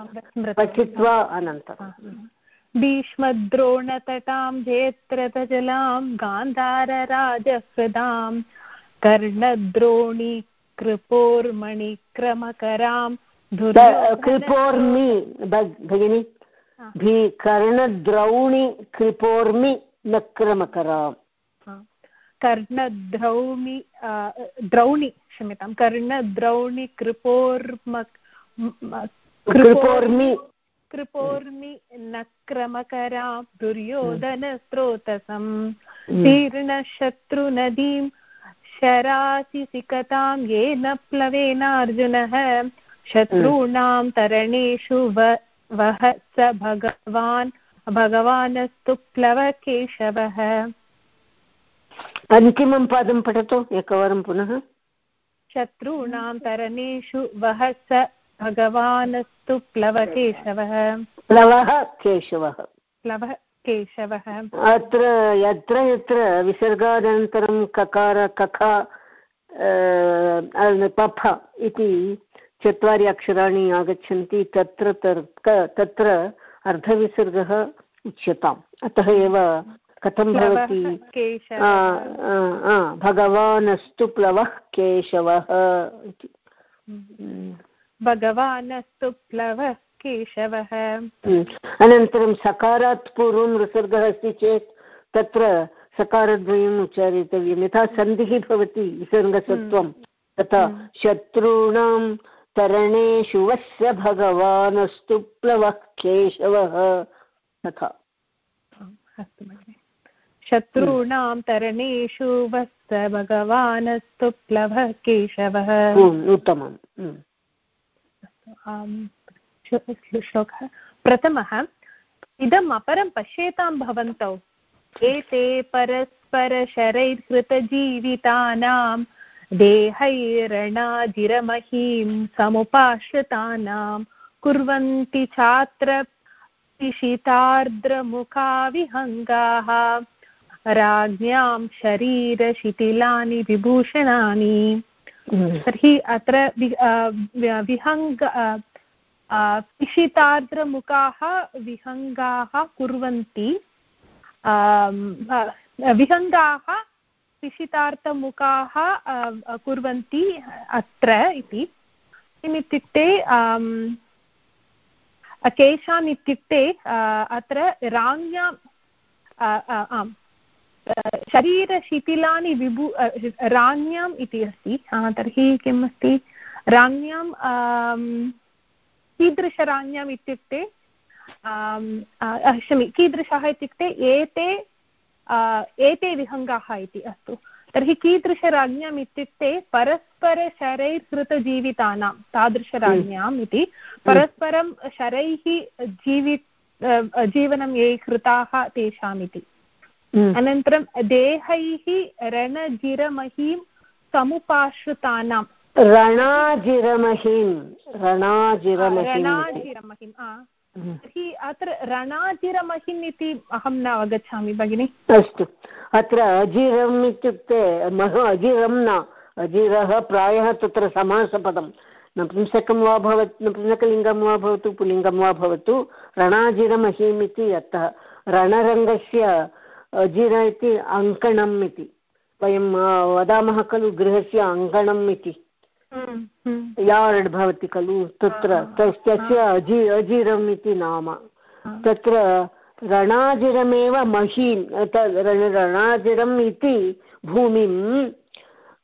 पठित्वा अनन्तरं भीष्मद्रोणतटां जेत्रतजलां गान्धारराजहृदां कर्णद्रोणी कृपोर्मणिक्रमकरां कृपोर्मि भग- भगिनी। भी कर्णद्रौणि कृपोर्मि नक्रमकराम् कर्णद्रौणि द्रौणि क्षम्यतां कर्णद्रौणि कृपोर्म कृपोर्मि। कृपोर्मि नक्रमकरां दुर्योधनस्रोतसम् हम्म। तीर्णशत्रुनदीं शरासिसिकतां येन प्लवेनार्जुनः शत्रूणां तरणेषु वह स भगवान् भगवानस्तु प्लवकेशवः। अन्तिमं पादं पठतु एकवारं पुनः। शत्रूणां तरणेषु स भगवानस्तु प्लवकेशवः। प्लवः केशवः। प्लवः केशवः। अत्र यत्र यत्र विसर्गादनन्तरं ककार कख पफ इति चत्वारि अक्षराणि आगच्छन्ति तत्र तत्र अर्धविसर्गः उच्यताम्। अतः एव कथं भवति? आ, केशवः। आ, आ, भगवान् अस्तु प्लवः केशवः इति। हम्म। भगवानस्तु प्लवः केशवः। हम्म। अनन्तरं सकारात् पूर्वं विसर्गः अस्ति चेत् तत्र सकारद्वयम् उच्चारितव्यं यथा सन्धिः भवति विसर्गसत्वं तथा शत्रूणां तरणेषु वस्य भगवानस्तु प्लवः केशवः तथा। अस्तु शत्रूणां तरणेषु वस्त भगवानस्तु प्लवः केशवः। उत्तमम् आम्, श्लो- श्लोकः। प्रथमः इदम् अपरं पश्येतां भवन्तौ। एते परस्परशरैर्कृतजीवितानां देहैरणाजिरमहीं समुपाश्रितानां कुर्वन्ति छात्रपिशितार्द्रमुखा विहङ्गाः राज्ञां शरीरशिथिलानि विभूषणानि। तर्हि अत्र विहङ्ग पिशितार्द्रमुखाः विहङ्गाः कुर्वन्ति। विहङ्गाः पिशितार्थमुखाः कुर्वन्ति अत्र इति। किमित्युक्ते केषाम् इत्युक्ते अत्र राज्ञां आम्। शरीरशिथिलानि विभु राज्ञाम् इति अस्ति। तर्हि किम् अस्ति? राज्ञां कीदृशराज्ञाम् इत्युक्ते क्षमि कीदृशः इत्युक्ते एते एते विहङ्गाः इति अस्तु। तर्हि कीदृशराज्ञाम् इत्युक्ते परस्परशरैर्कृतजीवितानां तादृशराज्ञाम् इति। परस्परं शरैः जीवि जीवनं ये कृताः तेषाम् इति। अनन्तरं देहैः रणजिरमहीं समुपाश्रितानां। रणाजिरमहिं रणाजिरमहिं आ, तर्हि अत्र रणाजिरमहिम् इति अहं न अवगच्छामि भगिनि। अस्तु। अत्र अजिरम् इत्युक्ते मह अजिरं न। अजिरः प्रायः तत्र समासपदं। नपुंसकं वा भवत् नपुंसकलिङ्गं वा भवतु पुल्लिङ्गं वा भवतु रणाजिरमहिम् इति अर्थः। रणरङ्गस्य अजिर इति अङ्कणम् इति। वयं वदामः खलु गृहस्य अङ्कणम् इति। यार्ड् भवति खलु तत्र तस्- तस्य अजि अजिरम् इति नाम। तत्र रणाजिरमेव महीन् रण- रणाजिरम् इति भूमिं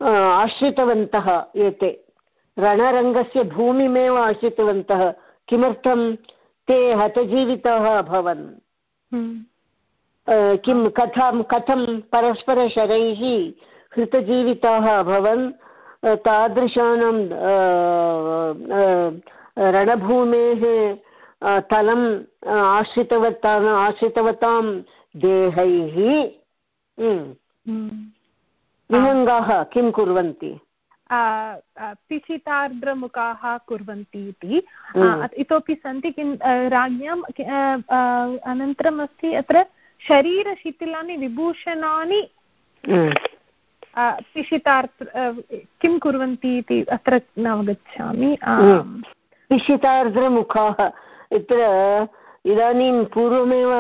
अ, आश्रितवन्तः एते। रणरङ्गस्य भूमिमेव आश्रितवन्तः। किमर्थं? ते हतजीविताः अभवन्। अ, किं कथं कथं परस्परशरैः हृतजीविताः अभवन् तादृशानां रणभूमेः तलम् आश्रितवताम् आश्रितवतां देहैः। हम्म, विहङ्गाः किं कुर्वन्ति? पिशितार्द्रमुखाः कुर्वन्ति इति। इतोपि सन्ति किं आ, राज्ञां कि- आ, आ, अनन्तरम् अस्ति अत्र शरीरशिथिलानि विभूषणानि हम्म, पिशितार्थ किं कुर्वन्ति इति अत्र न अवगच्छामि हम्म। पिशितार्द्रमुखाः। इत्र इदानीं पूर्वमेव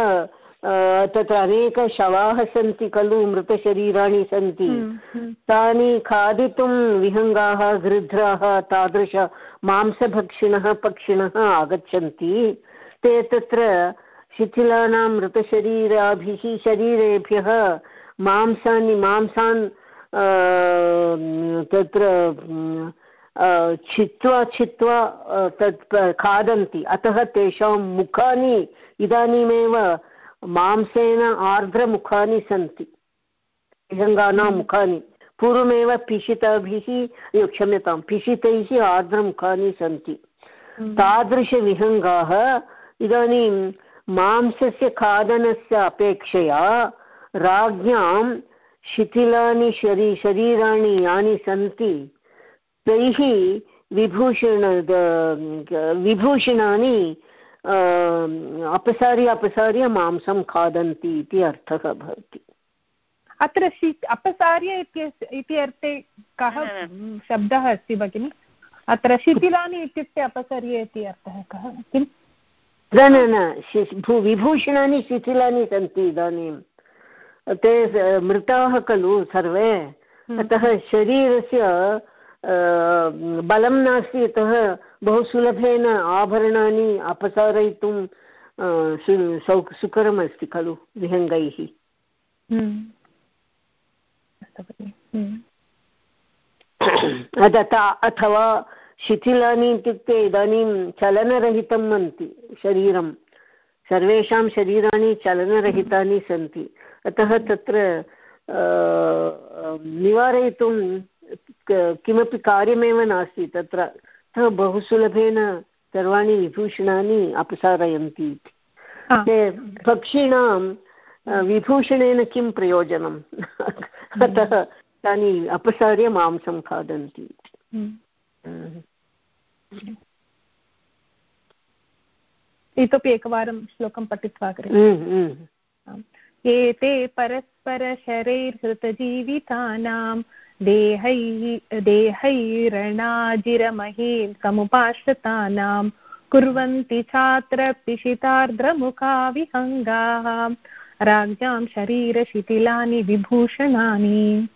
तत्र अनेकशवाः सन्ति खलु मृतशरीराणि सन्ति। हम्म, तानि खादितुं विहङ्गाः गृध्राः तादृश मांसभक्षिणः पक्षिणः आगच्छन्ति। ते तत्र शिथिलानां मृतशरीराभिः शरीरेभ्यः मांसानि मांसान् तत्र छित्त्वा छित्त्वा तत् खादन्ति। अतः तेषां मुखानि इदानीमेव मांसेन आर्द्रमुखानि सन्ति। विहङ्गानां मुखानि। पूर्वमेव पिशिताभिः क्षम्यतां पिशितैः आर्द्रमुखानि सन्ति। तादृशविहङ्गाः इदानीं मांसस्य खादनस्य अपेक्षया राज्ञां शिथिलानि शरी शरीराणि यानि सन्ति तैः विभूषण विभूषणानि अपसार्य अपसार्य मांसं खादन्ति इति अर्थः भवति। अत्र शि अपसार्य इति अर्थे कः शब्दः अस्ति भगिनि? अत्र शिथिलानि इत्युक्ते अपसर्य इति अर्थः कः? किम्? न न न विभूषणानि शिथिलानि सन्ति इदानीं ते मृताः खलु सर्वे अतः शरीरस्य बलं नास्ति अतः बहु सुलभेन आभरणानि अपसारयितुं सु- सुकरमस्ति खलु विहङ्गैः अथवा शिथिलानि इत्युक्ते इदानीं चलनरहितं अन्ति शरीरं. सर्वेषां शरीराणि चलनरहितानि सन्ति. अतः तत्र निवारयितुं किमपि कार्यमेव नास्ति. तत्र अतः बहु सुलभेन सर्वाणि विभूषणानि अपसारयन्ति इति. ते पक्षिणां विभूषणेन किं प्रयोजनम्? अतः तानि अपसार्य मांसं खादन्ति इतोपि एकवारं श्लोकं पठित्वा एते परस्परशरैर्हृतजीवितानां देहैः देहैरणाजिरमहीं समुपाश्रितानां कुर्वन्ति छात्रपिशितार्द्रमुखा विहङ्गाः राज्ञां शरीरशिथिलानि विभूषणानि।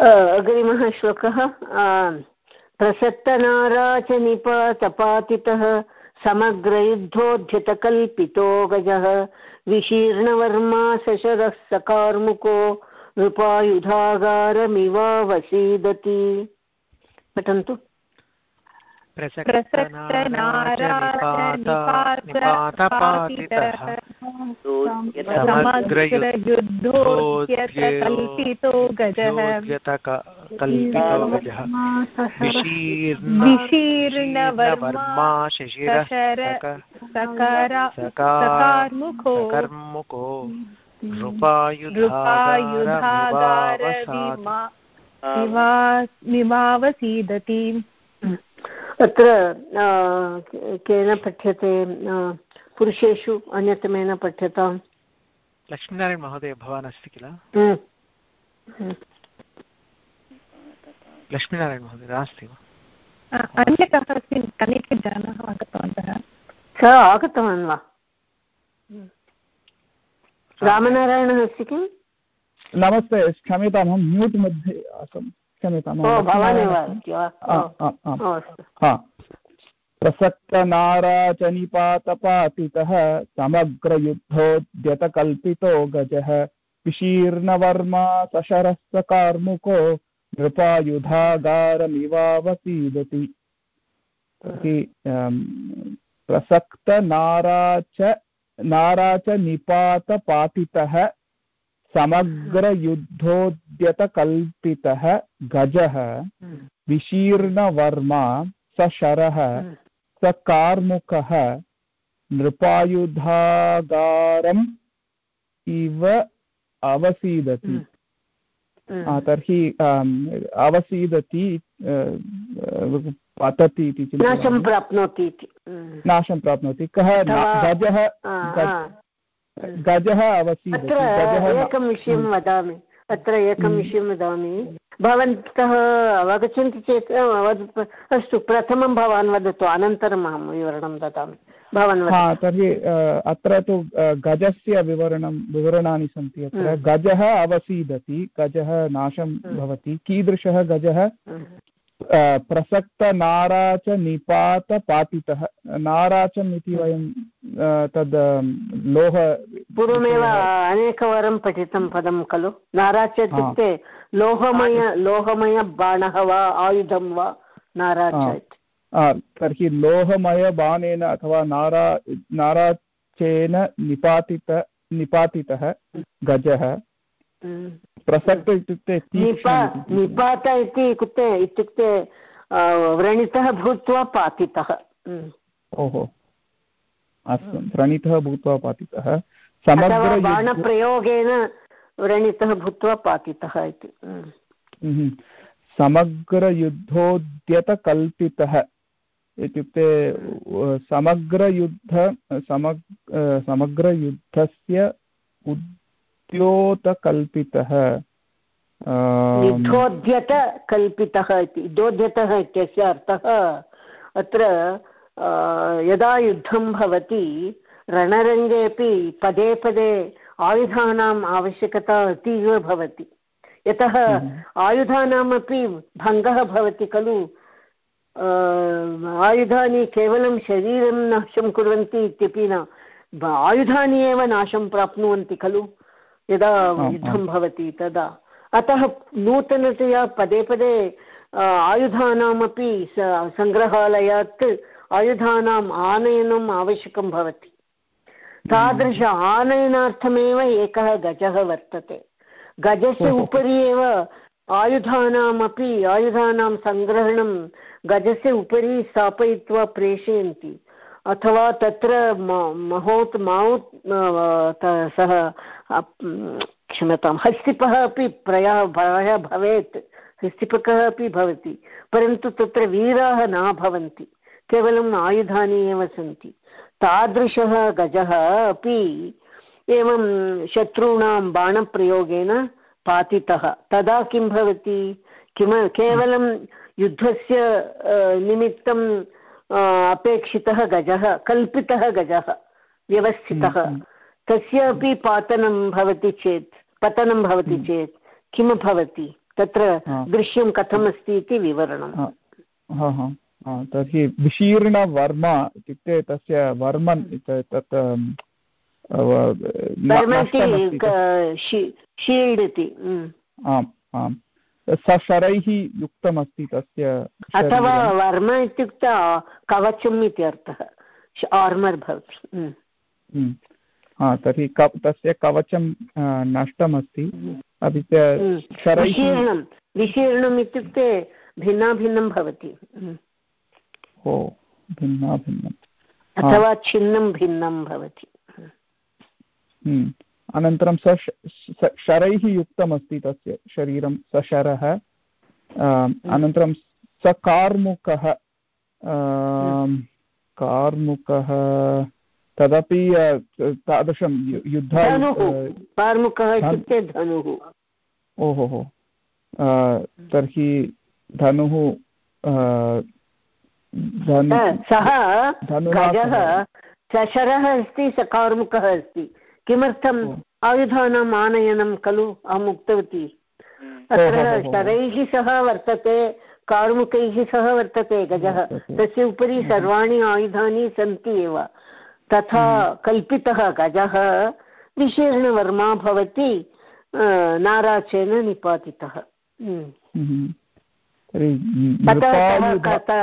अग्रिमः श्लोकः प्रसक्तनाराचनिपातपातितः समग्रयुद्धोद्यतकल्पितो गजः विशीर्णवर्मा सशरः सकार्मुको नृपायुधागारमिवावसीदति। पठन्तु। प्रसक्तनाराचनिपातपातितः समग्रयुद्धोद्यतकल्पितो गजः। कल्पितो विशीर्णवर्मा शशिरः सकार्मुखो कर्मुको नृपायुधागारमिवावसीदति अत्र केन पठ्यते पुरुषेषु अन्यतमेन पठ्यताम् लक्ष्मीनारायण महोदय भवान् अस्ति किल? लक्ष्मीनारायण महोदय नास्ति वा? अन्यतः अस्मिन् अनेके जनाः आगतवन्तः? सः आगतवान् वा? रामनारायणः अस्ति किम्? नमस्ते क्षम्यताम् म्यूट् मध्ये आसम्। क्षम्यतां भवानेव प्रसक्तनाराचनिपातपातितः समग्रयुद्धोद्यतकल्पितो गजः। विशीर्णवर्मा सशरः कार्मुको नृपायुधागारमिवावसीदति प्रसक्तनाराच नाराचनिपातपातितः समग्रयुद्धोद्यतकल्पितः गजः विशीर्णवर्मा सशरः स कार्मुकः नृपायुधागारम् इव अवसीदति। तर्हि अवसीदति पतति इति नाशं प्राप्नोति इति। नाशं प्राप्नोति। कः? गजः? गजः अवसीदति अत्र एकं विषयं वदामि अत्र एकं विषयं वदामि। भवन्तः अवगच्छन्ति चेत् अस्तु प्रथमं भवान् वदतु अनन्तरम् अहं विवरणं ददामि। भवान् तर्हि अत्र तु गजस्य विवरणं विवरणानि सन्ति अत्र। गजः अवसीदति गजः नाशं भवति कीदृशः गजः? प्रसक्तनाराच निपातपातितः नाराचम् इति वयं तद् लोह पूर्वमेव अनेकवारं पठितं पदं खलु नाराच इत्युक्ते लोहमय लोहमयबाणः वा आयुधं वा नाराच इति तर्हि लोहमयबाणेन अथवा नारा नाराचेन निपातित निपातितः गजः प्रसक्त इत्युक्ते निपात इति इत्युक्ते इत्युक्ते व्रणितः भूत्वा पातितः। ओहो। अस्तु व्रणितः भूत्वा पातितः। बाणप्रयोगेन व्रणितः भूत्वा पातितः इति। समग्रयुद्धोद्यतकल्पितः इत्युक्ते समग्रयुद्ध समग् समग्रयुद्धस्य उद्योतकल्पितः युद्धोद्यतकल्पितः इति। युद्धोद्यतः इत्यस्य अर्थः अत्र यदा युद्धं भवति रणरङ्गे अपि पदे पदे आयुधानाम् आवश्यकता अतीव भवति। यतः आयुधानामपि भङ्गः भवति खलु। आयुधानि केवलं शरीरं नाशं कुर्वन्ति इत्यपि न आयुधानि एव नाशं प्राप्नुवन्ति खलु। यदा युद्धं भवति तदा। अतः नूतनतया पदे पदे आयुधानामपि सङ्ग्रहालयात् आयुधानाम् आनयनम् आवश्यकं भवति। तादृश आनयनार्थमेव एकः गजः वर्तते। गजस्य उपरि एव आयुधानामपि आयुधानां सङ्ग्रहणं गजस्य उपरि स्थापयित्वा प्रेषयन्ति। अथवा तत्र महोत् माउत् सः क्षम्यतां, हस्तिपः अपि प्रयः प्रायः भवेत्, हस्तिपकः अपि भवति, परन्तु तत्र वीराः न भवन्ति, केवलम् आयुधानि एव सन्ति। तादृशः गजः अपि एवं शत्रूणां बाणप्रयोगेन पातितः। तदा किं भवति? किम, केवलं युद्धस्य निमित्तं अपेक्षितः गजः कल्पितः गजः व्यवस्थितः हम्म, हम्म। तस्य अपि पातनं भवति चेत् पतनं भवति हम्म। चेत् किं भवति तत्र। दृश्यं कथमस्ति इति विवरणं तर्हि विशीर्णवर्म इत्युक्ते तस्य वर्मन् तत्। शील्ड् इति। आम् आम् सशरैः युक्तमस्ति तस्य अथवा। वर्म इत्युक्ते कवचम् इति अर्थः आर्मर् भवति। हा तर्हि क तस्य कवचं नष्टमस्ति अपि च। विशीर्णं विशीर्णम् इत्युक्ते भिन्नाभिन्नं भवति। ओ भिन्ना भिन्नम् अथवा छिन्नं भिन्नं भवति। अनन्तरं स शरैः युक्तमस्ति तस्य शरीरं सशरः आम्, अनन्तरं सकार्मुकः आम्, कार्मुकः तदपि तादृशं युद्ध कार्मुकः इत्युक्ते धनुः। ओहो हो। तर्हि धनुः सः गजः सशरः अस्ति स कार्मुकः अस्ति। किमर्थम्। आयुधानाम् आनयनं खलु अहम् उक्तवती अत्र। शरैः सह वर्तते कार्मुकैः सह वर्तते गजः। तस्य उपरि सर्वाणि आयुधानि सन्ति एव तथा कल्पितः गजः विशीर्णवर्मा भवति नाराचेन निपातितः हम्म। हम्म।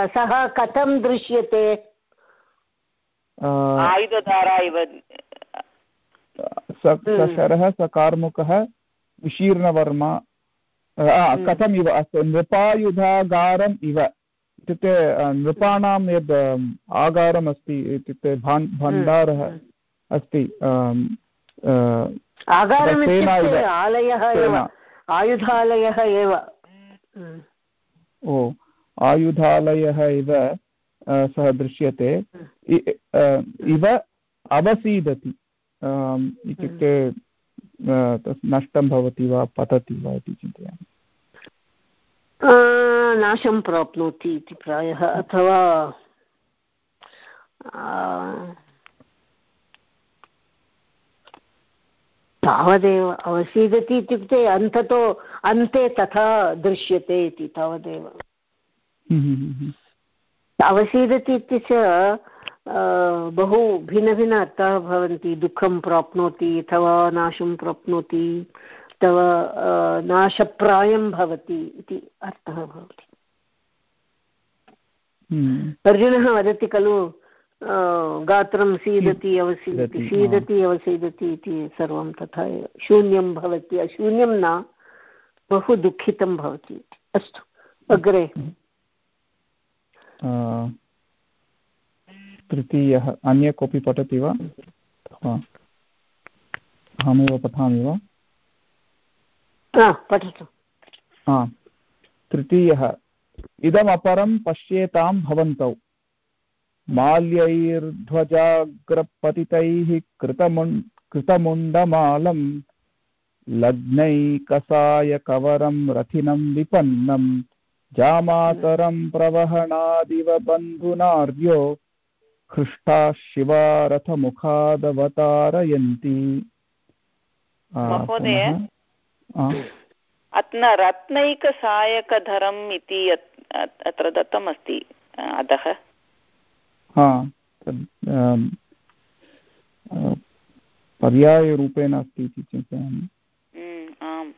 सः कथ- दृश्यते आयुधधारा इव स सशरः सकार्मुकः विशीर्णवर्मा आ, कथमिव अस्तु नृपायुधागारम् इव। इत्युक्ते नृपाणां यद् अम्, आगारम् अस्ति इत्युक्ते भान् भण्डारः अस्ति इव। आयुधालयः एव। हम्म। ओ आयुधालयः इव सः दृश्यते। इव अवसीदति। इत्युक्ते नष्टं भवति वा पतति वा इति चिन्तयामि। नाशं प्राप्नोति इति प्रायः अथवा तावदेव अवसीदति इत्युक्ते अन्ततो अन्ते तथा दृश्यते इति तावदेव। हम्म, हम्म, हम्म। अवसीदति इत्यस्य बहु भिन्नभिन्न अर्थाः भवन्ति। दुःखं प्राप्नोति अथवा नाशं प्राप्नोति अथवा नाशप्रायं भवति इति अर्थः भवति। हम्म। अर्जुनः वदति खलु गात्रं सीदति अवसीदति सीदति, सीदति अवसीदति इति सर्वं तथा एव। शून्यं भवति। अशून्यं न बहु दुःखितं भवति अस्तु अग्रे। तृतीयः अन्य कोऽपि पठति वा। अहमेव पठामि वा? पठतु। हा। तृतीयः इदमपरं पश्येतां भवन्तौ। माल्यैर्ध्वजाग्रपतितैः कृतमुण् कृतमुण्डमालं लग्नैकसायकवरं रथिनं विपन्नं जामातरं प्रवहणादिव बन्धुनार्यो हृष्टा शिवा रथमुखादवतारयन्ति महोदय? अत्र रत्नैकसायकधरम् इति अत्- अत्- अत्र दत्तमस्ति अधः हा पर्यायरूपेण अस्ति इति चिन्तयामि हम्म, आम्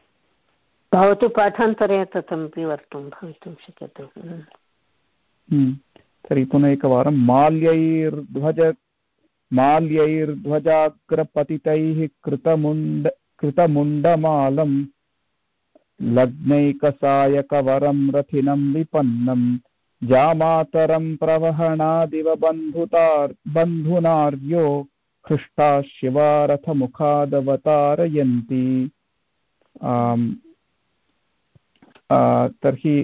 भवतु पाठान्तरे तथमपि वर्तुं भवितुं शक्यते। हम्म। तर्हि पुनः एकवारं माल्यैर्ध्वज, माल्यैर्ध्वजाग्रपतितैः कृतमुण्ड, कृतमुण्डमालं, लग्नैकसायकवरं रथिनं विपन्नं, जामातरं प्रवहणादिव बन्धुतार् बन्धुनार्यो हृष्टा शिवारथमुखादवतारयन्ति तर्हि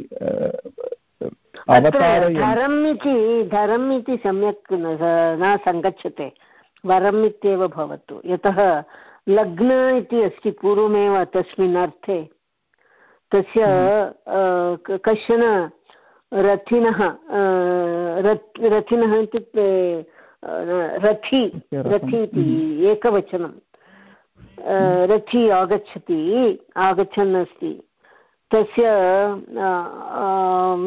धरम् इति धरम् इति सम्यक् न सङ्गच्छते। वरम् इत्येव भवतु। यतः लग्न इति अस्ति पूर्वमेव तस्मिन् अर्थे। तस्य हम्म। कश्चन रथिनः रथिनः इत्युक्ते रथि रथि। इति हम्म। एकवचनं। रथि आगच्छति आगच्छन् अस्ति। तस्य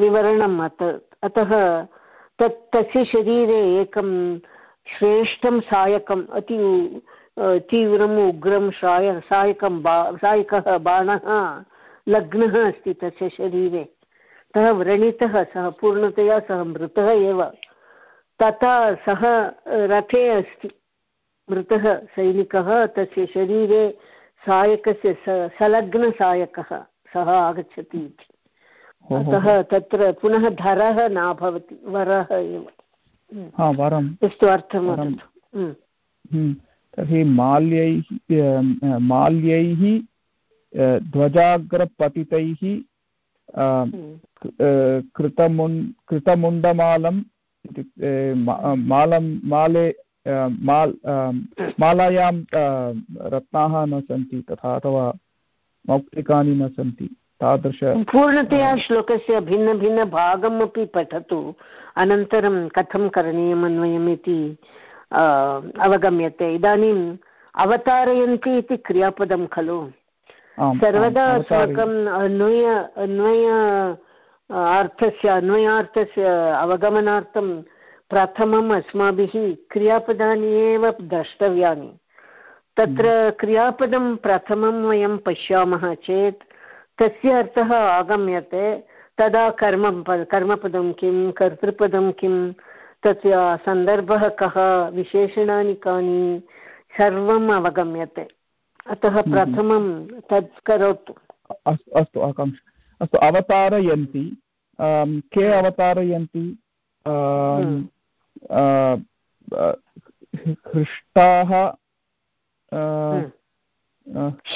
विवरणम् अत, अतः तत्, तस्य शरीरे एकं श्रेष्ठं सायकम्, अति तीव्रम् उग्रं साय, सायकं बा, सायकः बाणः, लग्नः अस्ति तस्य शरीरे। सः व्रणितः, सः पूर्णतया सः मृतः एव। तथा सः रथे अस्ति, मृतः सैनिकः, तस्य शरीरे सायकस्य सलग्नसायकः। सः आगच्छति इति। अतः तत्र पुनः धरः न भवति वरः एव। अस्तु अर्थं वदतु तर्हि माल्यैः माल्यैः ध्वजाग्रपतितैः कृतमुन् कृतमुण्डमालम् इत्युक्ते मालं माले माल् मालायां रत्नाः न सन्ति तथा अथवा मौक्तिकानि न सन्ति। तादृश पूर्णतया श्लोकस्य भिन्नभिन्नभागम् अपि पठतु। अनन्तरं कथं करणीयम् अन्वयम् इति अवगम्यते। इदानीम् अवतारयन्ति इति क्रियापदं खलु। सर्वदा अस्माकम् अन्वय अन्वय अर्थस्य अन्वयार्थस्य अवगमनार्थं प्रथमम् अस्माभिः क्रियापदानि एव द्रष्टव्यानि। तत्र क्रियापदं प्रथमं वयं पश्यामः चेत् तस्य अर्थः आगम्यते। तदा कर्म कर्मपदं किं कर्तृपदं किं तस्य सन्दर्भः कः विशेषणानि कानि सर्वम् अवगम्यते। अतः हम्म। प्रथमं तत् करोतु। अस्तु आकाङ्क्ष अस्तु अवतारयन्ति। के अवतारयन्ति? हम्म। हृष्टाः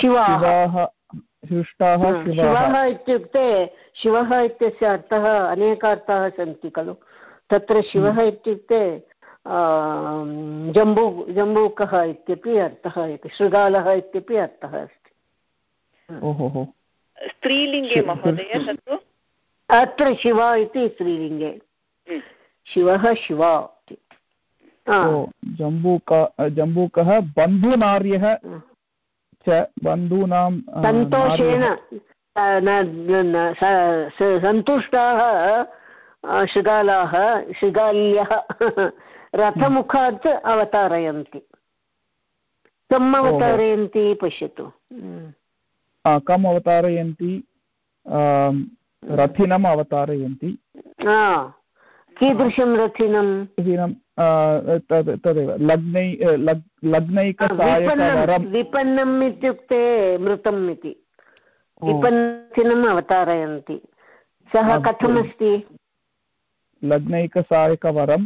शिवाः। हृष्टाः शिवः। इत्युक्ते शिवः इत्यस्य अर्थः अनेकार्थाः सन्ति खलु। तत्र शिवः हम्म। इत्युक्ते जम्बू जम्बूकः इत्यपि अर्थः शृगालः इत्यपि अर्थः अस्ति। ओहो स्त्रीलिङ्गे महोदय तत्तु अत्र शिवा इति स्त्रीलिङ्गे। हम्म। शिवः शिवा। जम्बूक जम्बूकः बन्धुनार्यः च बन्धूनां सन्तोषेण सन्तुष्टाः शृगालाः शृगाल्यः रथमुखात् अवतारयन्ति। कम् अवतारयन्ति पश्यतु। कम् अवतारयन्ति रथिनम् अवतारयन्ति। कीदृशं रथिनं? तदेव लग्नै लग्नैकसायकवरं विपन्नम् इत्युक्ते मृतम् इति। विपन्नम् अवतारयन्ति। सः कथमस्ति? लग्नैकसायकवरं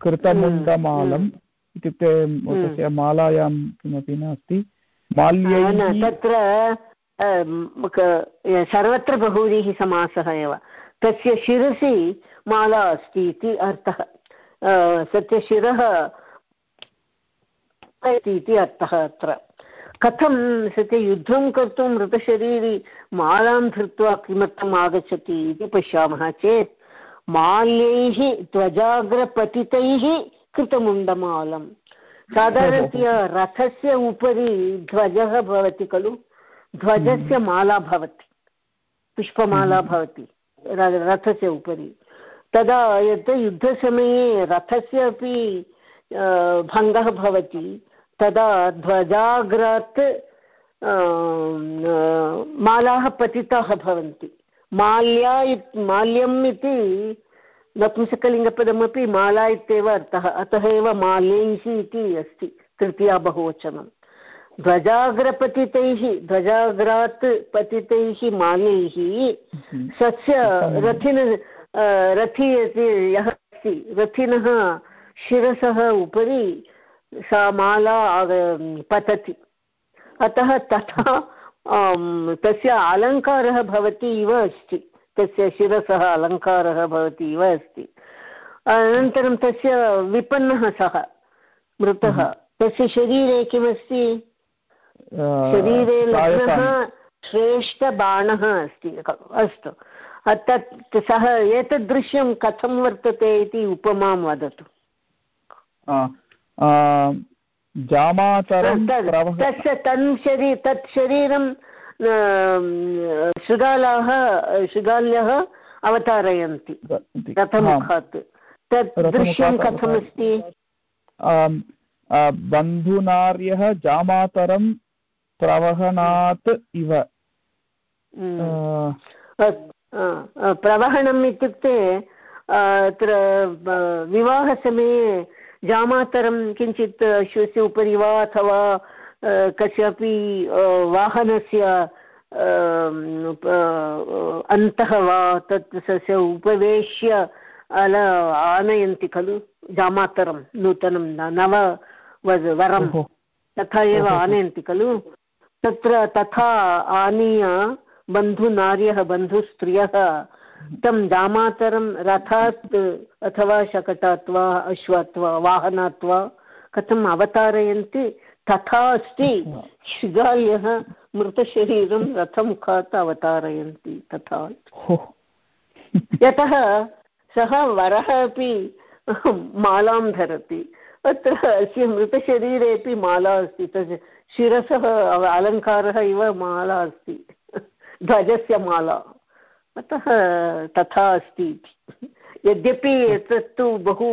कृतमुण्डमालम् हम्म, इत्युक्ते हम्म। तस्य मालायां किमपि नास्ति। तत्र सर्वत्र बहुव्रीः समासः एव। तस्य शिरसि माला अस्ति इति अर्थः। तस्य शिरः इति अर्थः अत्र। कथं सत्य युद्धं कर्तुं मृतशरीरी मालां धृत्वा किमर्थम् आगच्छति इति पश्यामः चेत् माल्यैः त्वजाग्रपतितैः कृतमुण्डमालं। साधारणतया रथस्य उपरि ध्वजः भवति खलु? ध्वजस्य हम्म। माला भवति। पुष्पमाला हम्म। भवति। रथस्य उपरि। तदा यत् युद्धसमये रथस्य अपि भङ्गः भवति तदा ध्वजाग्रात् मालाः पतिताः भवन्ति। माल्या माल्यम् इति नपुंसकलिङ्गपदमपि माला इत्येव अर्थः। अतः एव माल्यैः इति अस्ति तृतीया बहुवचनं। ध्वजाग्रपतितैः ध्वजाग्रात् पतितैः माल्यैः सस्य रथिन रथि यः अस्ति। रथिनः शिरसः उपरि सा माला पतति। अतः तथा तस्य अलङ्कारः भवति इव अस्ति। तस्य शिरसः अलङ्कारः भवति इव अस्ति। अनन्तरं तस्य विपन्नः सः मृतः। तस्य शरीरे किमस्ति? शरीरे लग्नः श्रेष्ठबाणः अस्ति। अस्तु। तत् सः एतद् दृश्यं कथं वर्तते इति उपमां वदतु। तस्य तन् शरी तत् शरीरं शृगालाः शृगाल्यः अवतारयन्ति। रथमुखात्। तत् दृश्यं कथमस्ति? बन्धुनार्यः जामातरं प्रवहणात् इव। प्रवहणम् इत्युक्ते अत्र विवाहसमये जामातरं किञ्चित् अश्वस्य उपरि वा अथवा कस्यापि वाहनस्य अन्तः वा तत् तस्य उपवेश्य अल आनयन्ति खलु जामातरं नूतनं नव वरं। तथा एव आनयन्ति खलु। तत्र तथा आनीय बन्धुनार्यः बन्धुस्त्रियः तं जामातरं रथात् अथवा शकटात् वा अश्वात् वा वाहनात् वा कथम् अवतारयन्ति? तथा अस्ति। शृगाल्यः मृतशरीरं रथमुखात् अवतारयन्ति तथा। यतः सः वरः अपि मालां धरति। अत्र अस्य मृतशरीरे अपि माला अस्ति। तस्य शिरसः अलङ्कारः इव माला अस्ति। ध्वजस्य माला अतः तथा अस्ति। यद्यपि एतत्तु बहु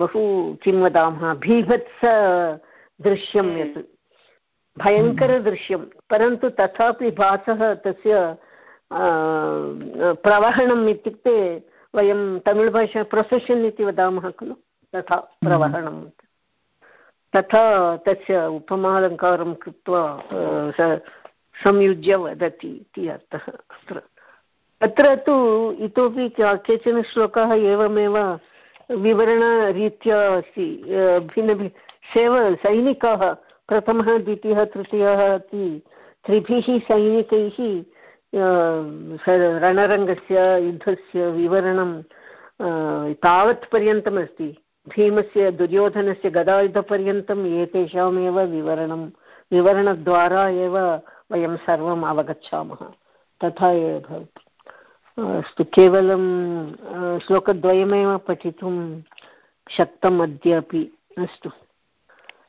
बहु किं वदामः भीभत्स दृश्यं यत् भयङ्करदृश्यं परन्तु तथापि भासः तस्य प्रवहणम् इत्युक्ते वयं तमिळ्भाषा प्रोफेशन् इति वदामः खलु तथा प्रवहणं तथा तस्य उपमालङ्कारं कृत्वा संयुज्य वदति इति अर्थः अत्र अत्र तु इतोपि केचन श्लोकाः एवमेव विवरणरीत्या अस्ति। भिन्नभि सेव सैनिकाः, प्रथमः, द्वितीयः, तृतीयः इति त्रिभिः सैनिकैः रणरङ्गस्य, युद्धस्य विवरणं तावत् पर्यन्तमस्ति। भीमस्य दुर्योधनस्य गदायुधपर्यन्तम् एतेषामेव विवरणं विवरणद्वारा एव वयं सर्वम् अवगच्छामः। तथा एव भवति। अस्तु, केवलं श्लोकद्वयमेव पठितुं शक्तम् अद्यापि अस्तु।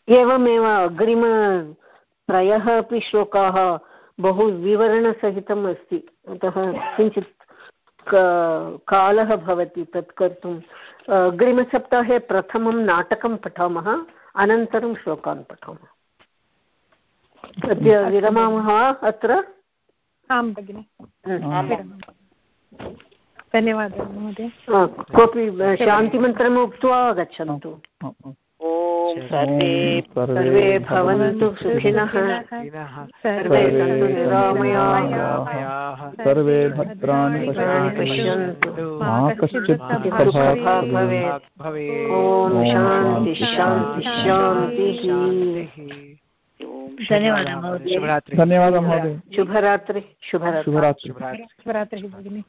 एवमेव अग्रिमत्रयः अपि श्लोकाः बहु विवरणसहितम् अस्ति। अतः किञ्चित् कालः भवति तत् कर्तुम्। अग्रिमसप्ताहे प्रथमं नाटकं पठामः, अनन्तरं श्लोकान् पठामः। अद्य विरमामः वा अत्र? आं भगिनि। धन्यवादः महोदय। कोऽपि शान्तिमन्त्रम् उक्त्वा गच्छन्तु ॐ सर्वे सर्वे भवन्तु सुखिनः। सर्वे सन्तु निरामयाः सर्वे भद्राणि पश्यन्तु। मा कश्चित् भवेत्। ॐ शान्ति शान्ति। शान्तिः। धन्यवादः महोदय। शुभरात्रि। धन्यवादः महोदय। शुभरात्रि। शुभरात्रि। शुभरात्रि। शुभरात्रि। शुभरात्रिः। भगिनि